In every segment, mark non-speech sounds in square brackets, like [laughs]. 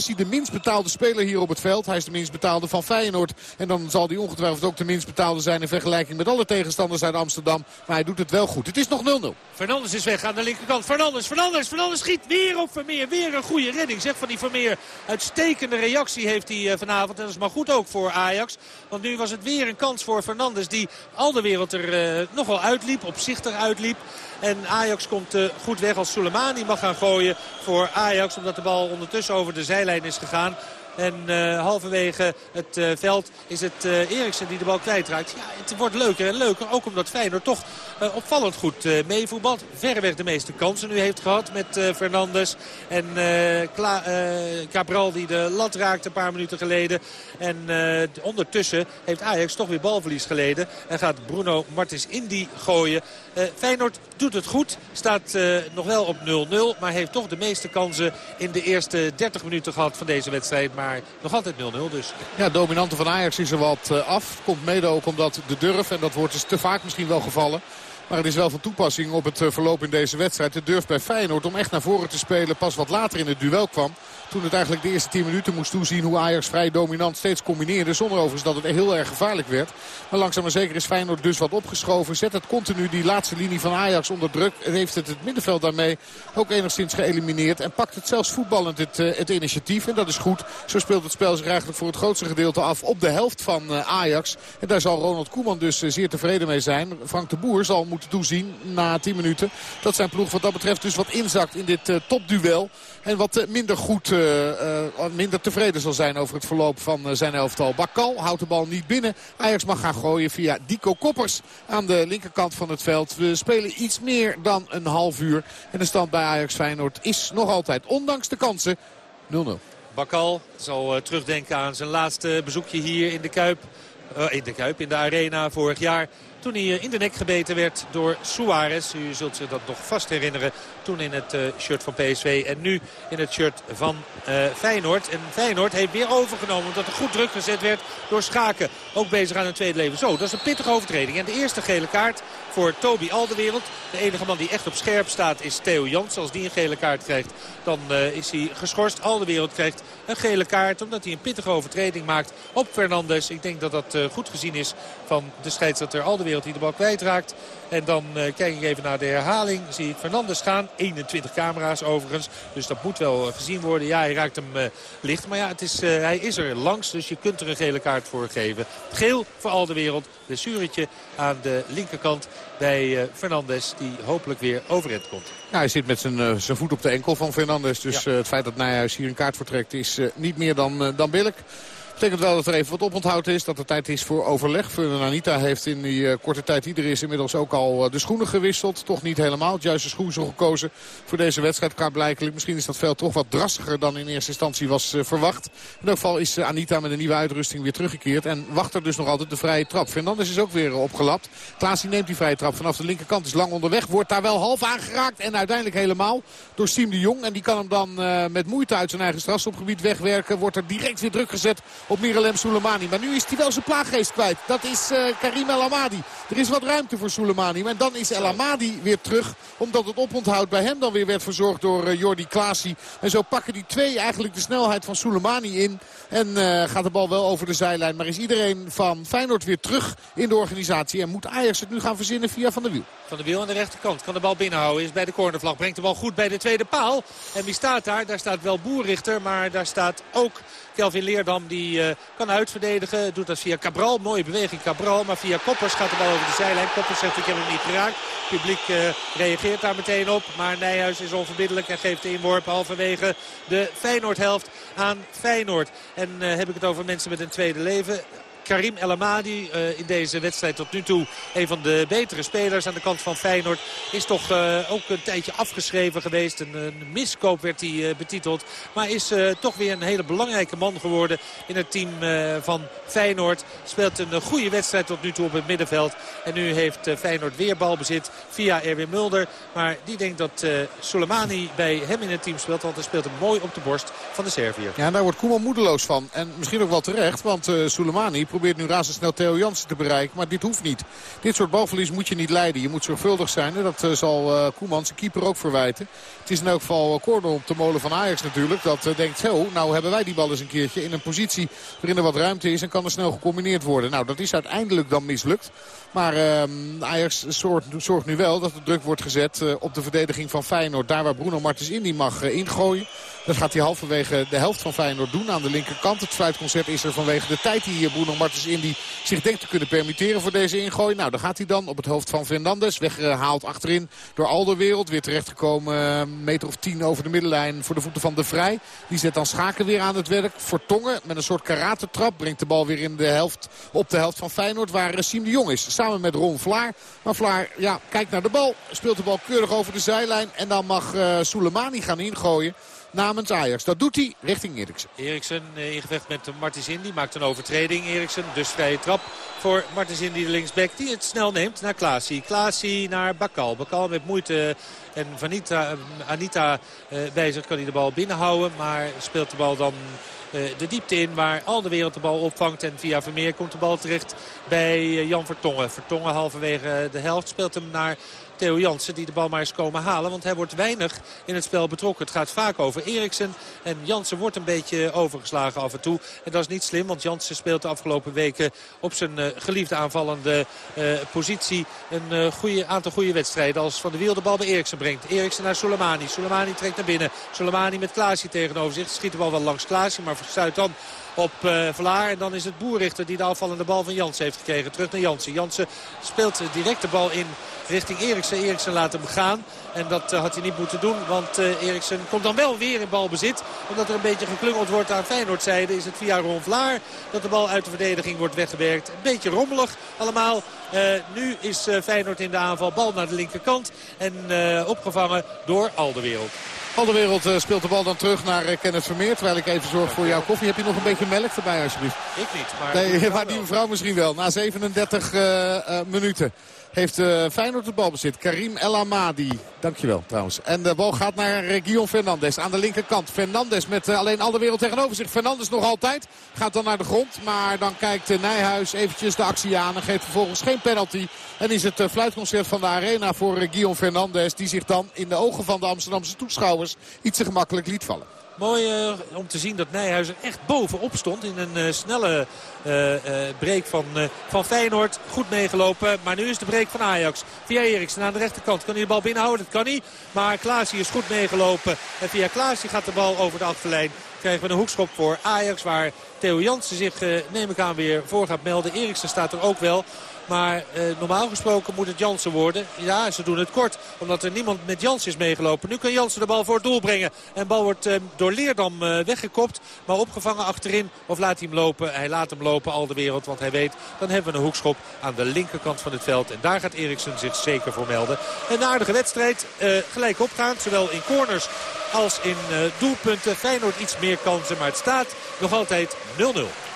Is hij de minst betaalde speler hier op het veld. Hij is de minst betaalde van Feyenoord. En dan zal hij ongetwijfeld ook de minst betaalde zijn in vergelijking met alle tegenstanders uit Amsterdam. Maar hij doet het wel goed. Het is nog 0-0. Fernandes is weg aan de linkerkant. Fernandes, Fernandes, Fernandes schiet weer op Vermeer. Weer een goede redding. Zeg van die Vermeer. Uitstekende reactie heeft hij eh, vanavond. En dat is maar goed ook voor Ajax. Want nu was het weer een kans voor Fernandes. Die al de wereld er uh, nogal uitliep. Opzichtig uitliep. En Ajax komt uh, goed weg als Soleimani mag gaan gooien voor Ajax. Omdat de bal ondertussen over de zijlijn is gegaan. En uh, halverwege het uh, veld is het uh, Eriksen die de bal kwijtraakt. Ja, het wordt leuker en leuker. Ook omdat Feyenoord toch opvallend goed meevoetbalt. Verreweg de meeste kansen nu heeft gehad met Fernandes. En Cabral die de lat raakte een paar minuten geleden. En ondertussen heeft Ajax toch weer balverlies geleden. En gaat Bruno Martins Indy gooien. Feyenoord doet het goed. Staat nog wel op 0-0. Maar heeft toch de meeste kansen in de eerste 30 minuten gehad van deze wedstrijd. Maar nog altijd 0-0 dus. Ja, dominante van Ajax is er wat uh, af. Komt mede ook omdat de durf, en dat wordt dus te vaak misschien wel gevallen... Maar het is wel van toepassing op het verloop in deze wedstrijd. De durf bij Feyenoord om echt naar voren te spelen pas wat later in het duel kwam. Toen het eigenlijk de eerste 10 minuten moest toezien hoe Ajax vrij dominant steeds combineerde. Zonder overigens dat het heel erg gevaarlijk werd. Maar langzaam maar zeker is Feyenoord dus wat opgeschoven. Zet het continu die laatste linie van Ajax onder druk. En heeft het het middenveld daarmee ook enigszins geëlimineerd. En pakt het zelfs voetballend het, uh, het initiatief. En dat is goed. Zo speelt het spel zich eigenlijk voor het grootste gedeelte af op de helft van uh, Ajax. En daar zal Ronald Koeman dus uh, zeer tevreden mee zijn. Frank de Boer zal moeten toezien na 10 minuten. Dat zijn ploeg wat dat betreft dus wat inzakt in dit topduel. En wat minder goed uh, minder tevreden zal zijn over het verloop van zijn elftal. Bakal houdt de bal niet binnen. Ajax mag gaan gooien via Dico Koppers aan de linkerkant van het veld. We spelen iets meer dan een half uur. En de stand bij Ajax Feyenoord is nog altijd, ondanks de kansen, 0-0. Bakal zal terugdenken aan zijn laatste bezoekje hier in de Kuip. in de Kuip, in de Arena vorig jaar. Toen hij in de nek gebeten werd door Suarez. U zult zich dat nog vast herinneren. Toen in het uh, shirt van PSV en nu in het shirt van uh, Feyenoord. En Feyenoord heeft weer overgenomen omdat er goed druk gezet werd door Schaken. Ook bezig aan een tweede leven. Zo, dat is een pittige overtreding. En de eerste gele kaart voor Toby Alderwereld. De enige man die echt op scherp staat is Theo Jans. Als die een gele kaart krijgt, dan is hij geschorst. Alderwereld krijgt een gele kaart omdat hij een pittige overtreding maakt op Fernandes. Ik denk dat dat goed gezien is van de scheidsrechter Alderwereld die de bal kwijtraakt. En dan uh, kijk ik even naar de herhaling. Zie ik Fernandes gaan. 21 camera's overigens. Dus dat moet wel gezien worden. Ja, hij raakt hem uh, licht. Maar ja, het is, hij is er langs. Dus je kunt er een gele kaart voor geven. Geel voor al de wereld. Blessuretje aan de linkerkant bij Fernandes. Die hopelijk weer overeind komt. Ja, hij zit met zijn, zijn voet op de enkel van Fernandes. Dus ja. het feit dat Nijhuis hier een kaart vertrekt is niet meer dan, dan billig betekent wel dat er even wat oponthoud is. Dat er tijd is voor overleg. Anita heeft in die uh, korte tijd er is inmiddels ook al uh, de schoenen gewisseld. Toch niet helemaal. Het juiste schoensel gekozen voor deze wedstrijd. Klaarblijkelijk. Misschien is dat veld toch wat drastiger dan in eerste instantie was uh, verwacht. In elk geval is Anita met een nieuwe uitrusting weer teruggekeerd. En wacht er dus nog altijd de vrije trap. Fernandes is ook weer opgelapt. Klaas neemt die vrije trap vanaf de linkerkant. Is lang onderweg. Wordt daar wel half aangeraakt. En uiteindelijk helemaal door Siem de Jong. En die kan hem dan met moeite uit zijn eigen strafstopgebied wegwerken. Wordt er direct weer druk gezet op Miralem Soleimani. Maar nu is hij wel zijn plaaggeest kwijt. Dat is uh, Karim El Amadi. Er is wat ruimte voor Soleimani. Maar dan is El Amadi weer terug. Omdat het oponthoud bij hem dan weer werd verzorgd door uh, Jordi Klaasie. En zo pakken die twee eigenlijk de snelheid van Soleimani in. En uh, gaat de bal wel over de zijlijn. Maar is iedereen van Feyenoord weer terug in de organisatie. En moet Ajax het nu gaan verzinnen via Van der Wiel. Van der Wiel aan de rechterkant. Kan de bal binnenhouden. Is bij de cornervlag. Brengt de bal goed bij de tweede paal. En wie staat daar? Daar staat wel Boerrichter. Maar daar staat ook Kelvin Leerdam die uh, kan uitverdedigen. Doet dat via Cabral. Mooie beweging Cabral. Maar via Koppers gaat de bal over de zijlijn. Koppers zegt ik heb hem niet geraakt. Het publiek uh, reageert daar meteen op. Maar Nijhuis is onverbiddelijk en geeft de inworp halverwege de Feyenoord-helft aan Feyenoord. En uh, heb ik het over mensen met een tweede leven. Karim El Amadi uh, in deze wedstrijd tot nu toe een van de betere spelers aan de kant van Feyenoord. Is toch uh, ook een tijdje afgeschreven geweest. Een, een miskoop werd hij uh, betiteld. Maar is toch weer een hele belangrijke man geworden in het team van Feyenoord. Speelt een goede wedstrijd tot nu toe op het middenveld. En nu heeft Feyenoord weer balbezit via Erwin Mulder. Maar die denkt dat Soleimani bij hem in het team speelt. Want hij speelt hem mooi op de borst van de Serviër. Ja, daar wordt Koeman moedeloos van. En misschien ook wel terecht. Want Soleimani probeert nu razendsnel Theo Jansen te bereiken. Maar dit hoeft niet. Dit soort balverlies moet je niet leiden. Je moet zorgvuldig zijn. En dat uh, zal Koeman zijn keeper ook verwijten. Het is in elk geval corner op de molen van Ajax natuurlijk. Dat denkt, zo, nou hebben wij die bal eens een keertje in een positie waarin er wat ruimte is. En kan er snel gecombineerd worden. Nou, dat is uiteindelijk dan mislukt. Maar uh, Ajax zorgt, nu wel dat de druk wordt gezet op de verdediging van Feyenoord. Daar waar Bruno Martens Indy mag uh, ingooien. Dat gaat hij halverwege de helft van Feyenoord doen aan de linkerkant. Het fluitconcert is er vanwege de tijd die hier Bruno Martens Indy zich denkt te kunnen permitteren voor deze ingooi. Nou, dan gaat hij dan op het hoofd van Fernandes. Weggehaald achterin door Alderwereld. Weer terechtgekomen, een meter of tien over de middenlijn voor de voeten van de Vrij. Die zet dan Schaken weer aan het werk. Vertongen met een soort karatentrap. Brengt de bal weer in de helft, op de helft van Feyenoord waar Siem de Jong is. Samen met Ron Vlaar. Maar Vlaar ja, kijkt naar de bal. Speelt de bal keurig over de zijlijn. En dan mag uh, gaan ingooien namens Ajax. Dat doet hij richting Eriksen. Eriksen uh, in gevecht met Martins Indy. Maakt een overtreding Eriksen. Dus vrije trap voor Martins Indy de linksback. Die het snel neemt naar Klaasie. Klaasie naar Bakal. Bakal met moeite en Vanita, Anita uh, bij zich kan hij de bal binnenhouden. Maar speelt de bal dan de diepte in waar al de wereld de bal opvangt. En via Vermeer komt de bal terecht bij Jan Vertongen. Vertongen halverwege de helft speelt hem naar Theo Jansen die de bal maar eens komen halen. Want hij wordt weinig in het spel betrokken. Het gaat vaak over Eriksen. En Jansen wordt een beetje overgeslagen af en toe. En dat is niet slim. Want Jansen speelt de afgelopen weken op zijn uh, geliefde aanvallende uh, positie. Een uh, goede, aantal goede wedstrijden. Als Van de Wiel de bal bij Eriksen brengt. Eriksen naar Soleimani. Soleimani trekt naar binnen. Soleimani met Klaasje tegenover zich. Schiet de bal wel langs Klaasje. Maar verstuit dan op uh, Vlaar. En dan is het Boerrichter die de afvallende bal van Jansen heeft gekregen. Terug naar Jansen. Jansen speelt direct de bal in richting Eriksen. Eriksen laat hem gaan. En dat uh, had hij niet moeten doen. Want uh, Eriksen komt dan wel weer in balbezit. Omdat er een beetje geklungeld wordt aan Feyenoordzijde. Is het via Ron Vlaar dat de bal uit de verdediging wordt weggewerkt. Een beetje rommelig allemaal. Nu is Feyenoord in de aanval. Bal naar de linkerkant. En opgevangen door Alderwereld. Alderwereld uh, speelt de bal dan terug naar uh, Kenneth Vermeer. Terwijl ik even zorg voor jouw koffie. Heb je nog een beetje melk erbij alsjeblieft? Ik niet. Maar, nee, [laughs] maar die mevrouw misschien wel. Na 37 uh, minuten heeft uh, Feyenoord de bal bezit. Karim El Amadi. Dankjewel trouwens. En de bal gaat naar Guillaume Fernandes aan de linkerkant. Fernandes met uh, alleen al de wereld tegenover zich. Fernandes nog altijd. Gaat dan naar de grond. Maar dan kijkt Nijhuis eventjes de actie aan. En geeft vervolgens geen penalty. En is het fluitconcert van de arena voor Guillaume Fernandes. Die zich dan in de ogen van de Amsterdamse toeschouwers iets te gemakkelijk liet vallen. Mooi uh, om te zien dat Nijhuizen echt bovenop stond. In een uh, snelle uh, break van, van Feyenoord. Goed meegelopen. Maar nu is de break van Ajax. Via Eriksen aan de rechterkant. Kan hij de bal binnenhouden? Dat kan niet. Maar Klaasie is goed meegelopen. En via Klaasie gaat de bal over de achterlijn. Krijgen we een hoekschop voor Ajax. Waar Theo Jansen zich, neem ik aan, weer voor gaat melden. Eriksen staat er ook wel. Maar eh, normaal gesproken moet het Jansen worden. Ja, ze doen het kort. Omdat er niemand met Jansen is meegelopen. Nu kan Jansen de bal voor het doel brengen. En bal wordt eh, door Leerdam uh, weggekopt. Maar opgevangen achterin. Of laat hij hem lopen? Hij laat hem lopen al de wereld. Want hij weet, dan hebben we een hoekschop aan de linkerkant van het veld. En daar gaat Eriksen zich zeker voor melden. Een aardige wedstrijd. gelijk opgaand. Zowel in corners als in doelpunten. Feyenoord iets meer kansen. Maar het staat nog altijd 0-0.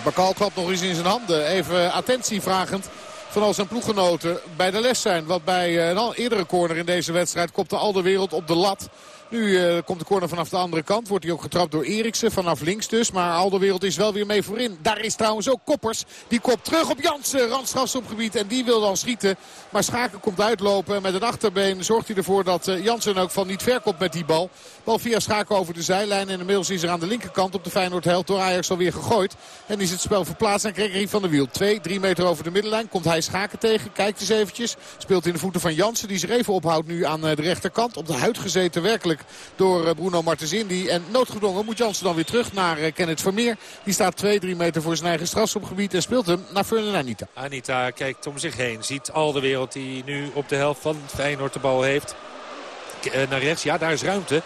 Bakal klapt nog eens in zijn handen. Even attentie vragend van al zijn ploeggenoten bij de les zijn. Wat bij een al eerdere corner in deze wedstrijd kopte al de wereld op de lat. Nu uh, komt de corner vanaf de andere kant. Wordt hij ook getrapt door Eriksen. Vanaf links dus. Maar Alderwereld is wel weer mee voorin. Daar is trouwens ook Koppers. Die kopt terug op Jansen. Randstrafstopgebied. En die wil dan schieten. Maar Schaken komt uitlopen. Met het achterbeen zorgt hij ervoor dat uh, Jansen ook van niet ver komt met die bal. Bal via Schaken over de zijlijn. En inmiddels is er aan de linkerkant op de Feyenoord-held door Ajax alweer gegooid. En is het spel verplaatst aan Gregory van der Wiel. Twee, drie meter over de middenlijn. Komt hij Schaken tegen. Kijkt eens eventjes. Speelt in de voeten van Jansen. Die zich even ophoudt nu aan uh, de rechterkant. Op de huid gezeten werkelijk door eh, Bruno Martens Indy. En noodgedwongen moet Jansen dan weer terug naar eh, Kenneth Vermeer. Die staat 2-3 meter voor zijn eigen strafschopgebied en speelt hem naar Fernand Anita. Anita kijkt om zich heen. Ziet al de wereld die nu op de helft van Feyenoord de bal heeft. Eh, naar rechts, ja daar is ruimte.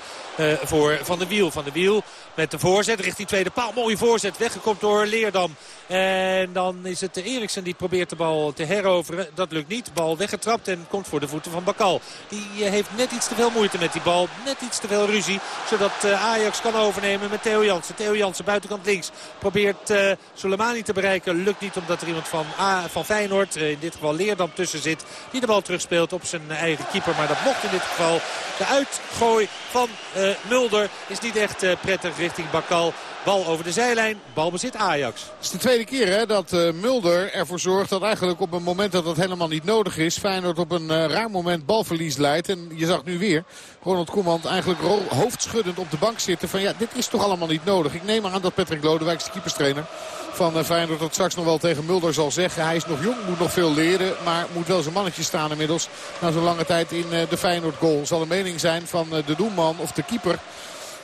Voor Van de Wiel. Van de Wiel met de voorzet richting tweede paal. Mooie voorzet. Weggekomen door Leerdam. En dan is het Eriksen die probeert de bal te heroveren. Dat lukt niet. Bal weggetrapt en komt voor de voeten van Bakal. Die uh, heeft net iets te veel moeite met die bal. Net iets te veel ruzie. Zodat uh, Ajax kan overnemen met Theo Jansen. Theo Jansen buitenkant links. Probeert Soleimani te bereiken. Lukt niet omdat er iemand van, van Feyenoord, in dit geval Leerdam, tussen zit. Die de bal terugspeelt op zijn eigen keeper. Maar dat mocht in dit geval. De uitgooi van Mulder is niet echt prettig richting Bakal. Bal over de zijlijn. Balbezit Ajax. Het is de tweede keer hè, dat uh, Mulder ervoor zorgt dat eigenlijk op een moment dat dat helemaal niet nodig is... Feyenoord op een uh, raar moment balverlies leidt. En je zag nu weer Ronald Koeman eigenlijk hoofdschuddend op de bank zitten. Van ja, dit is toch allemaal niet nodig. Ik neem aan dat Patrick Lodewijk, de keeperstrainer van uh, Feyenoord... dat straks nog wel tegen Mulder zal zeggen. Hij is nog jong, moet nog veel leren. Maar moet wel zijn mannetje staan inmiddels. Na zo'n lange tijd in de Feyenoord goal. Zal een mening zijn van de doelman of de keeper...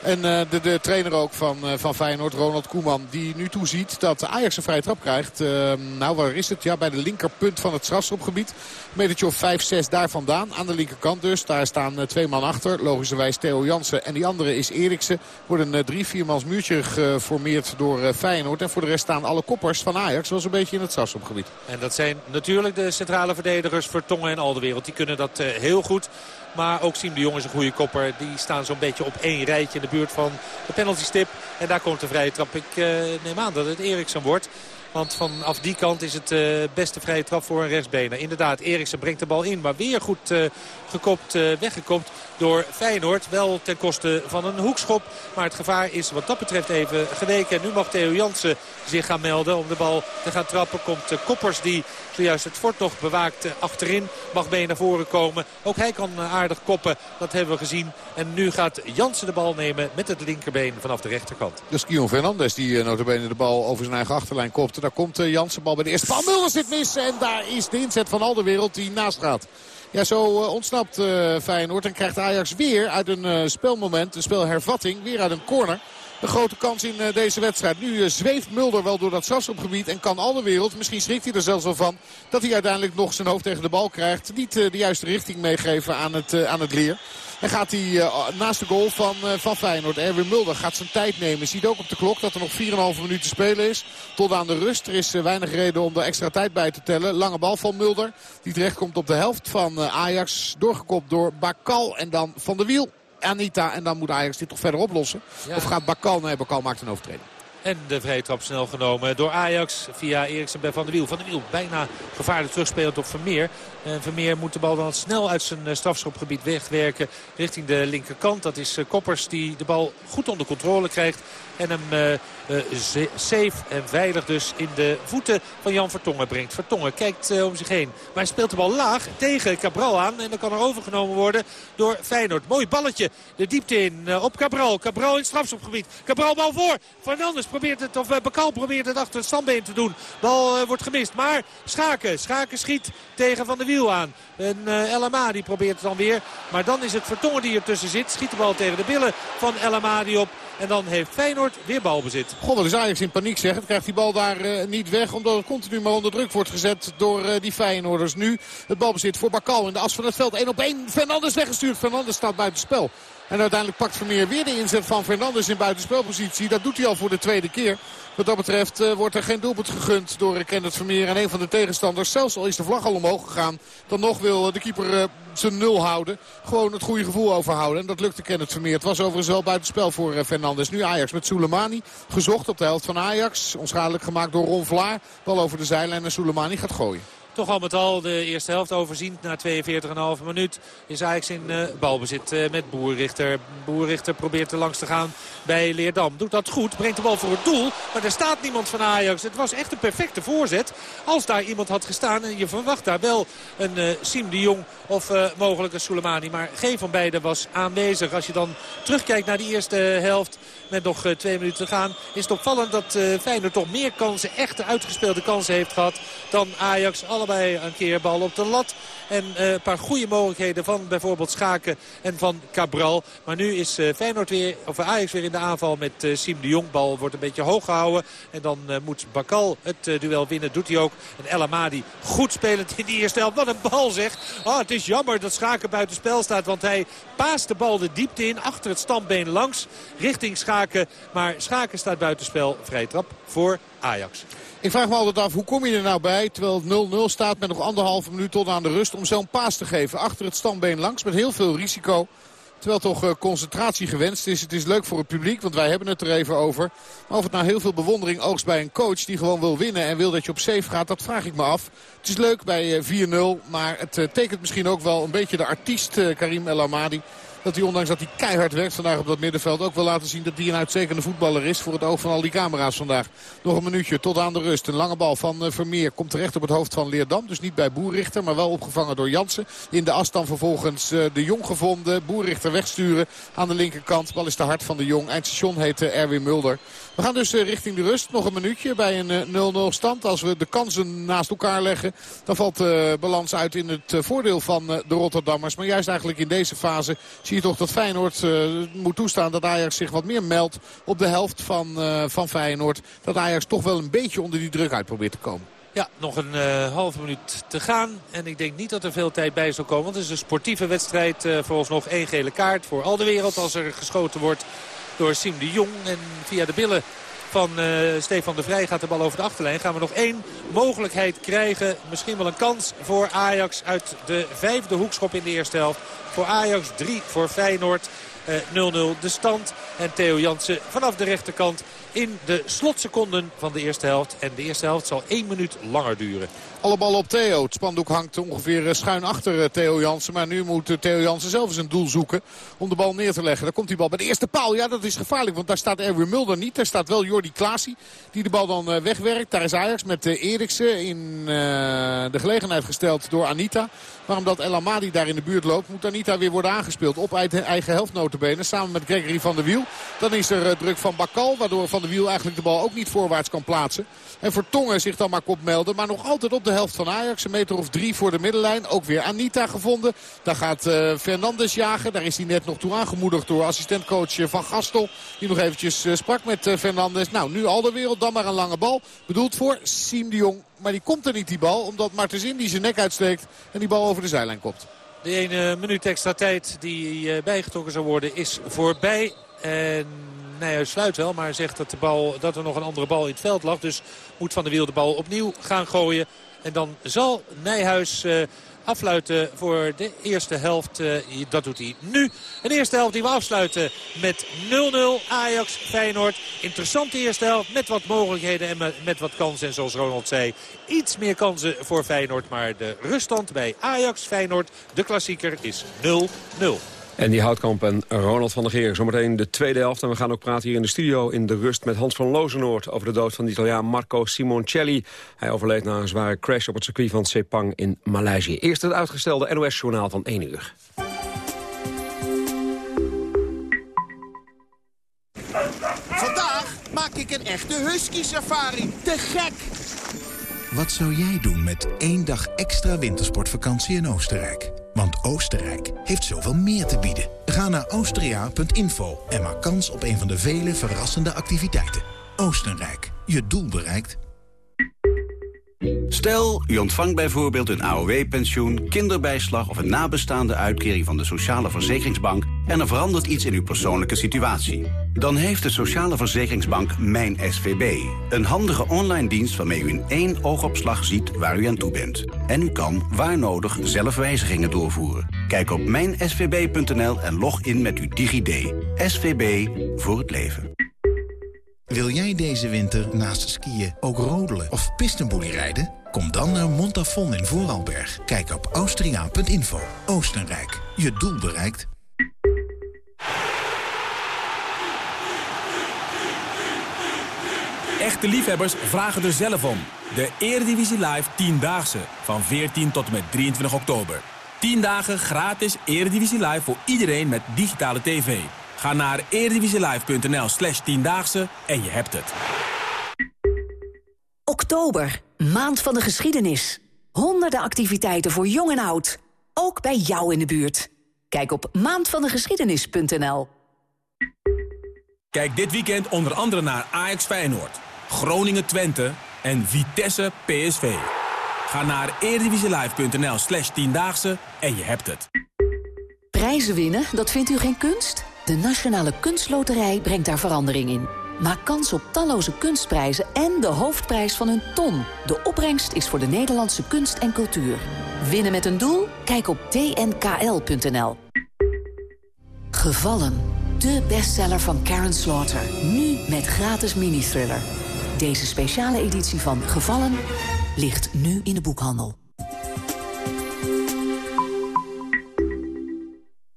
En uh, de, de, trainer ook van, uh, van Feyenoord, Ronald Koeman, die nu toeziet dat Ajax een vrije trap krijgt. Uh, nou, waar is het? Ja, bij de linkerpunt van het strafschopgebied. Metertje of 5, 6 daar vandaan. Aan de linkerkant dus. Daar staan twee man achter. Logischerwijs Theo Jansen en die andere is Eriksen. Wordt een drie, vier mans muurtje geformeerd door Feyenoord. En voor de rest staan alle koppers van Ajax. Zoals een beetje in het strafschopgebied. En dat zijn natuurlijk de centrale verdedigers Vertongen en Alderwereld. Die kunnen dat heel goed. Maar ook Siem de Jong is een goede kopper. Die staan zo'n beetje op één rijtje in de buurt van de penaltystip. En daar komt de vrije trap. Ik uh, neem aan dat het Eriksen wordt. Want vanaf die kant is het uh, beste vrije trap voor een rechtsbener. Inderdaad, Eriksen brengt de bal in. Maar weer goed uh, gekopt, uh, weggekopt door Feyenoord. Wel ten koste van een hoekschop. Maar het gevaar is wat dat betreft even geweken. En nu mag Theo Jansen zich gaan melden om de bal te gaan trappen. Komt Koppers die zojuist het fort nog bewaakt achterin. Mag mee naar voren komen. Ook hij kan aardig koppen. Dat hebben we gezien. En nu gaat Jansen de bal nemen met het linkerbeen vanaf de rechterkant. Dus Kion Fernandes die notabene de bal over zijn eigen achterlijn kopt. Daar komt Jansen bal bij de eerste bal. Mulder zit mis en daar is de inzet van al de wereld die naast gaat. Ja, zo uh, ontsnapt uh, Feyenoord en krijgt Ajax weer uit een uh, spelmoment, een spelhervatting, weer uit een corner. Een grote kans in deze wedstrijd. Nu zweeft Mulder wel door dat strafschopgebied en kan al de wereld, misschien schrikt hij er zelfs wel van, dat hij uiteindelijk nog zijn hoofd tegen de bal krijgt. Niet de juiste richting meegeven aan het, aan het leer. En gaat hij naast de goal van, van Feyenoord. Erwin Mulder gaat zijn tijd nemen. Ziet ook op de klok dat er nog 4,5 minuten te spelen is. Tot aan de rust. Er is weinig reden om er extra tijd bij te tellen. Lange bal van Mulder. Die terechtkomt op de helft van Ajax. Doorgekopt door Bakal en dan Van de Wiel. Anita. En dan moet Ajax dit toch verder oplossen. Ja. Of gaat Bakal? Nee, Bakal maakt een overtreding. En de vrije trap snel genomen door Ajax via Eriksen bij Van der Wiel. Van der Wiel bijna gevaarlijk terugspelend op Vermeer. En Vermeer moet de bal dan snel uit zijn eh, strafschopgebied wegwerken richting de linkerkant. Dat is eh, Koppers die de bal goed onder controle krijgt. En hem uh, uh, safe en veilig dus in de voeten van Jan Vertongen brengt. Vertongen kijkt uh, om zich heen. Maar hij speelt de bal laag tegen Cabral aan. En dan kan er overgenomen worden door Feyenoord. Mooi balletje de diepte in op Cabral. Cabral in strafschopgebied. Cabral bal voor. Fernandes probeert het, of Bakal probeert het achter het standbeen te doen. Bal wordt gemist. Maar Schaken. Schaken schiet tegen Van de Wiel aan. En uh, El probeert het dan weer. Maar dan is het Vertongen die ertussen zit. Schiet de bal tegen de billen van El Amadi op. En dan heeft Feyenoord weer balbezit. God, wat is Ajax in paniek zeg. Het krijgt die bal daar uh, niet weg. Omdat het continu maar onder druk wordt gezet door uh, die Feyenoorders. Nu het balbezit voor Bakal in de as van het veld. 1 op 1. Fernandes weggestuurd. Fernandes staat buiten spel. En uiteindelijk pakt Vermeer weer de inzet van Fernandes in buitenspelpositie. Dat doet hij al voor de tweede keer. Wat dat betreft uh, wordt er geen doelpunt gegund door Kenneth Vermeer. En een van de tegenstanders, zelfs al is de vlag al omhoog gegaan. Dan nog wil de keeper uh, zijn nul houden. Gewoon het goede gevoel overhouden. En dat lukte Kenneth Vermeer. Het was overigens wel buitenspel voor Fernandes. Nu Ajax met Soleimani. Gezocht op de helft van Ajax. Onschadelijk gemaakt door Ron Vlaar. Bal over de zijlijn en Soleimani gaat gooien. Toch al met al de eerste helft overziend. Na 42,5 minuut is Ajax in uh, balbezit uh, met Boerrichter. Boerrichter probeert er langs te gaan bij Leerdam. Doet dat goed, brengt de bal voor het doel. Maar er staat niemand van Ajax. Het was echt een perfecte voorzet. Als daar iemand had gestaan en je verwacht daar wel een uh, Siem de Jong of mogelijk een Soleimani. Maar geen van beiden was aanwezig. Als je dan terugkijkt naar die eerste helft met nog twee minuten te gaan... is het opvallend dat Feyenoord toch meer kansen, echte uitgespeelde kansen heeft gehad dan Ajax. Allebei een keer bal op de lat. En uh, een paar goede mogelijkheden van bijvoorbeeld Schaken en van Cabral. Maar nu is uh, Feyenoord weer, of Ajax weer in de aanval met uh, Siem de Jong. Bal wordt een beetje hoog gehouden. En dan moet Bakal het duel winnen. Doet hij ook. En El Amadi goed spelend in die eerste helft. Wat een bal zegt. Oh, het is jammer dat Schaken buiten spel staat. Want hij paast de bal de diepte in. Achter het standbeen langs. Richting Schaken. Maar Schaken staat buitenspel. Vrij trap voor Ajax. Ik vraag me altijd af, hoe kom je er nou bij, terwijl het 0-0 staat met nog anderhalve minuut tot aan de rust, om zo'n paas te geven. Achter het standbeen langs met heel veel risico. Terwijl toch uh, concentratie gewenst is. Het is leuk voor het publiek, want wij hebben het er even over. Maar of het nou heel veel bewondering oogst bij een coach die gewoon wil winnen en wil dat je op safe gaat, dat vraag ik me af. Het is leuk bij uh, 4-0, maar het uh, tekent misschien ook wel een beetje de artiest Karim El Amadi. Dat hij ondanks dat hij keihard werkt vandaag op dat middenveld ook wil laten zien dat hij een uitstekende voetballer is. Voor het oog van al die camera's vandaag. Nog een minuutje tot aan de rust. Een lange bal van Vermeer komt terecht op het hoofd van Leerdam. Dus niet bij Boerrichter maar wel opgevangen door Jansen. In de as dan vervolgens de Jong gevonden. Boerrichter wegsturen aan de linkerkant. Bal is te hard van de Jong. Eindstation heet Erwin Mulder. We gaan dus richting de rust. Nog een minuutje bij een 0-0 stand. Als we de kansen naast elkaar leggen. Dan valt de balans uit in het voordeel van de Rotterdammers. Maar juist eigenlijk in deze fase zie je toch dat Feyenoord moet toestaan dat Ajax zich wat meer meldt op de helft van, van Feyenoord. Dat Ajax toch wel een beetje onder die druk uit probeert te komen. Ja, nog een uh, halve minuut te gaan. En ik denk niet dat er veel tijd bij zal komen. Want het is een sportieve wedstrijd. Uh, nog één gele kaart voor al de wereld als er geschoten wordt door Siem de Jong. En via de billen van uh, Stefan de Vrij gaat de bal over de achterlijn. Gaan we nog één mogelijkheid krijgen. Misschien wel een kans voor Ajax uit de vijfde hoekschop in de eerste helft. Voor Ajax, drie voor Feyenoord. 0-0 de stand. En Theo Jansen vanaf de rechterkant in de slotseconden van de eerste helft. En de eerste helft zal één minuut langer duren. Alle ballen op Theo. Het spandoek hangt ongeveer eh, schuin achter eh, Theo Jansen. Maar nu moet eh, Theo Jansen zelf een doel zoeken om de bal neer te leggen. Daar komt die bal bij de eerste paal. Ja, dat is gevaarlijk, want daar staat Erwin Mulder niet. Daar staat wel Jordi Klaasie die de bal dan wegwerkt. Daar is Ajax met Eriksen in de gelegenheid gesteld door Anita. Maar omdat El Amadi daar in de buurt loopt, moet Anita weer worden aangespeeld. Op eigen helft notabene, samen met Gregory van der Wiel. Dan is er druk van Bakal, waardoor Van der Wiel eigenlijk de bal ook niet voorwaarts kan plaatsen. En Vertongen zich dan maar kop melden. Maar nog altijd op de helft van Ajax. Een meter of drie voor de middenlijn. Ook weer Anita gevonden. Daar gaat uh, Fernandes jagen. Daar is hij net nog toe aangemoedigd door assistentcoach Van Gastel. Die nog eventjes uh, sprak met uh, Fernandes. Nou, nu al de wereld. Dan maar een lange bal. Bedoeld voor Siem de Jong. Maar die komt er niet, die bal. Omdat Martens die zijn nek uitsteekt. En die bal over de zijlijn komt. De ene minuut extra tijd die bijgetrokken zou worden is voorbij. En Nijhuis sluit wel, maar zegt dat, de bal, dat er nog een andere bal in het veld lag. Dus moet Van der Wiel de bal opnieuw gaan gooien. En dan zal Nijhuis uh, afsluiten voor de eerste helft. Uh, dat doet hij nu. Een eerste helft die we afsluiten met 0-0 Ajax Feyenoord. Interessante eerste helft met wat mogelijkheden en met wat kansen. En zoals Ronald zei, iets meer kansen voor Feyenoord. Maar de ruststand bij Ajax Feyenoord, de klassieker, is 0-0. En die Houtkamp en Ronald van der Geer. Zometeen de tweede helft. En we gaan ook praten hier in de studio in de rust met Hans van Lozenoord... over de dood van de Italiaan Marco Simoncelli. Hij overleed na een zware crash op het circuit van Sepang in Maleisië. Eerst het uitgestelde NOS-journaal van 1 uur. Vandaag maak ik een echte husky-safari. Te gek! Wat zou jij doen met één dag extra wintersportvakantie in Oostenrijk? Want Oostenrijk heeft zoveel meer te bieden. Ga naar austria.info en maak kans op een van de vele verrassende activiteiten. Oostenrijk, je doel bereikt. Stel, u ontvangt bijvoorbeeld een AOW-pensioen, kinderbijslag... of een nabestaande uitkering van de Sociale Verzekeringsbank... en er verandert iets in uw persoonlijke situatie. Dan heeft de Sociale Verzekeringsbank Mijn SVB. Een handige online dienst waarmee u in één oogopslag ziet waar u aan toe bent. En u kan, waar nodig, zelf wijzigingen doorvoeren. Kijk op mijnsvb.nl en log in met uw DigiD. SVB voor het leven. Wil jij deze winter naast skiën ook rodelen of pistenboelie rijden? Kom dan naar Montafon in Vooralberg. Kijk op austriaan.info. Oostenrijk, je doel bereikt. Echte liefhebbers vragen er zelf om. De Eredivisie Live 10-daagse van 14 tot en met 23 oktober. 10 dagen gratis Eredivisie Live voor iedereen met digitale tv. Ga naar eredivisielive.nl slash tiendaagse en je hebt het. Oktober, maand van de geschiedenis. Honderden activiteiten voor jong en oud. Ook bij jou in de buurt. Kijk op maandvandegeschiedenis.nl. Kijk dit weekend onder andere naar Ajax Feyenoord, Groningen Twente en Vitesse PSV. Ga naar eredivisielive.nl slash tiendaagse en je hebt het. Prijzen winnen, dat vindt u geen kunst? De Nationale Kunstloterij brengt daar verandering in. Maak kans op talloze kunstprijzen en de hoofdprijs van een ton. De opbrengst is voor de Nederlandse kunst en cultuur. Winnen met een doel? Kijk op tnkl.nl. Gevallen. De bestseller van Karen Slaughter. Nu met gratis mini-thriller. Deze speciale editie van Gevallen ligt nu in de boekhandel.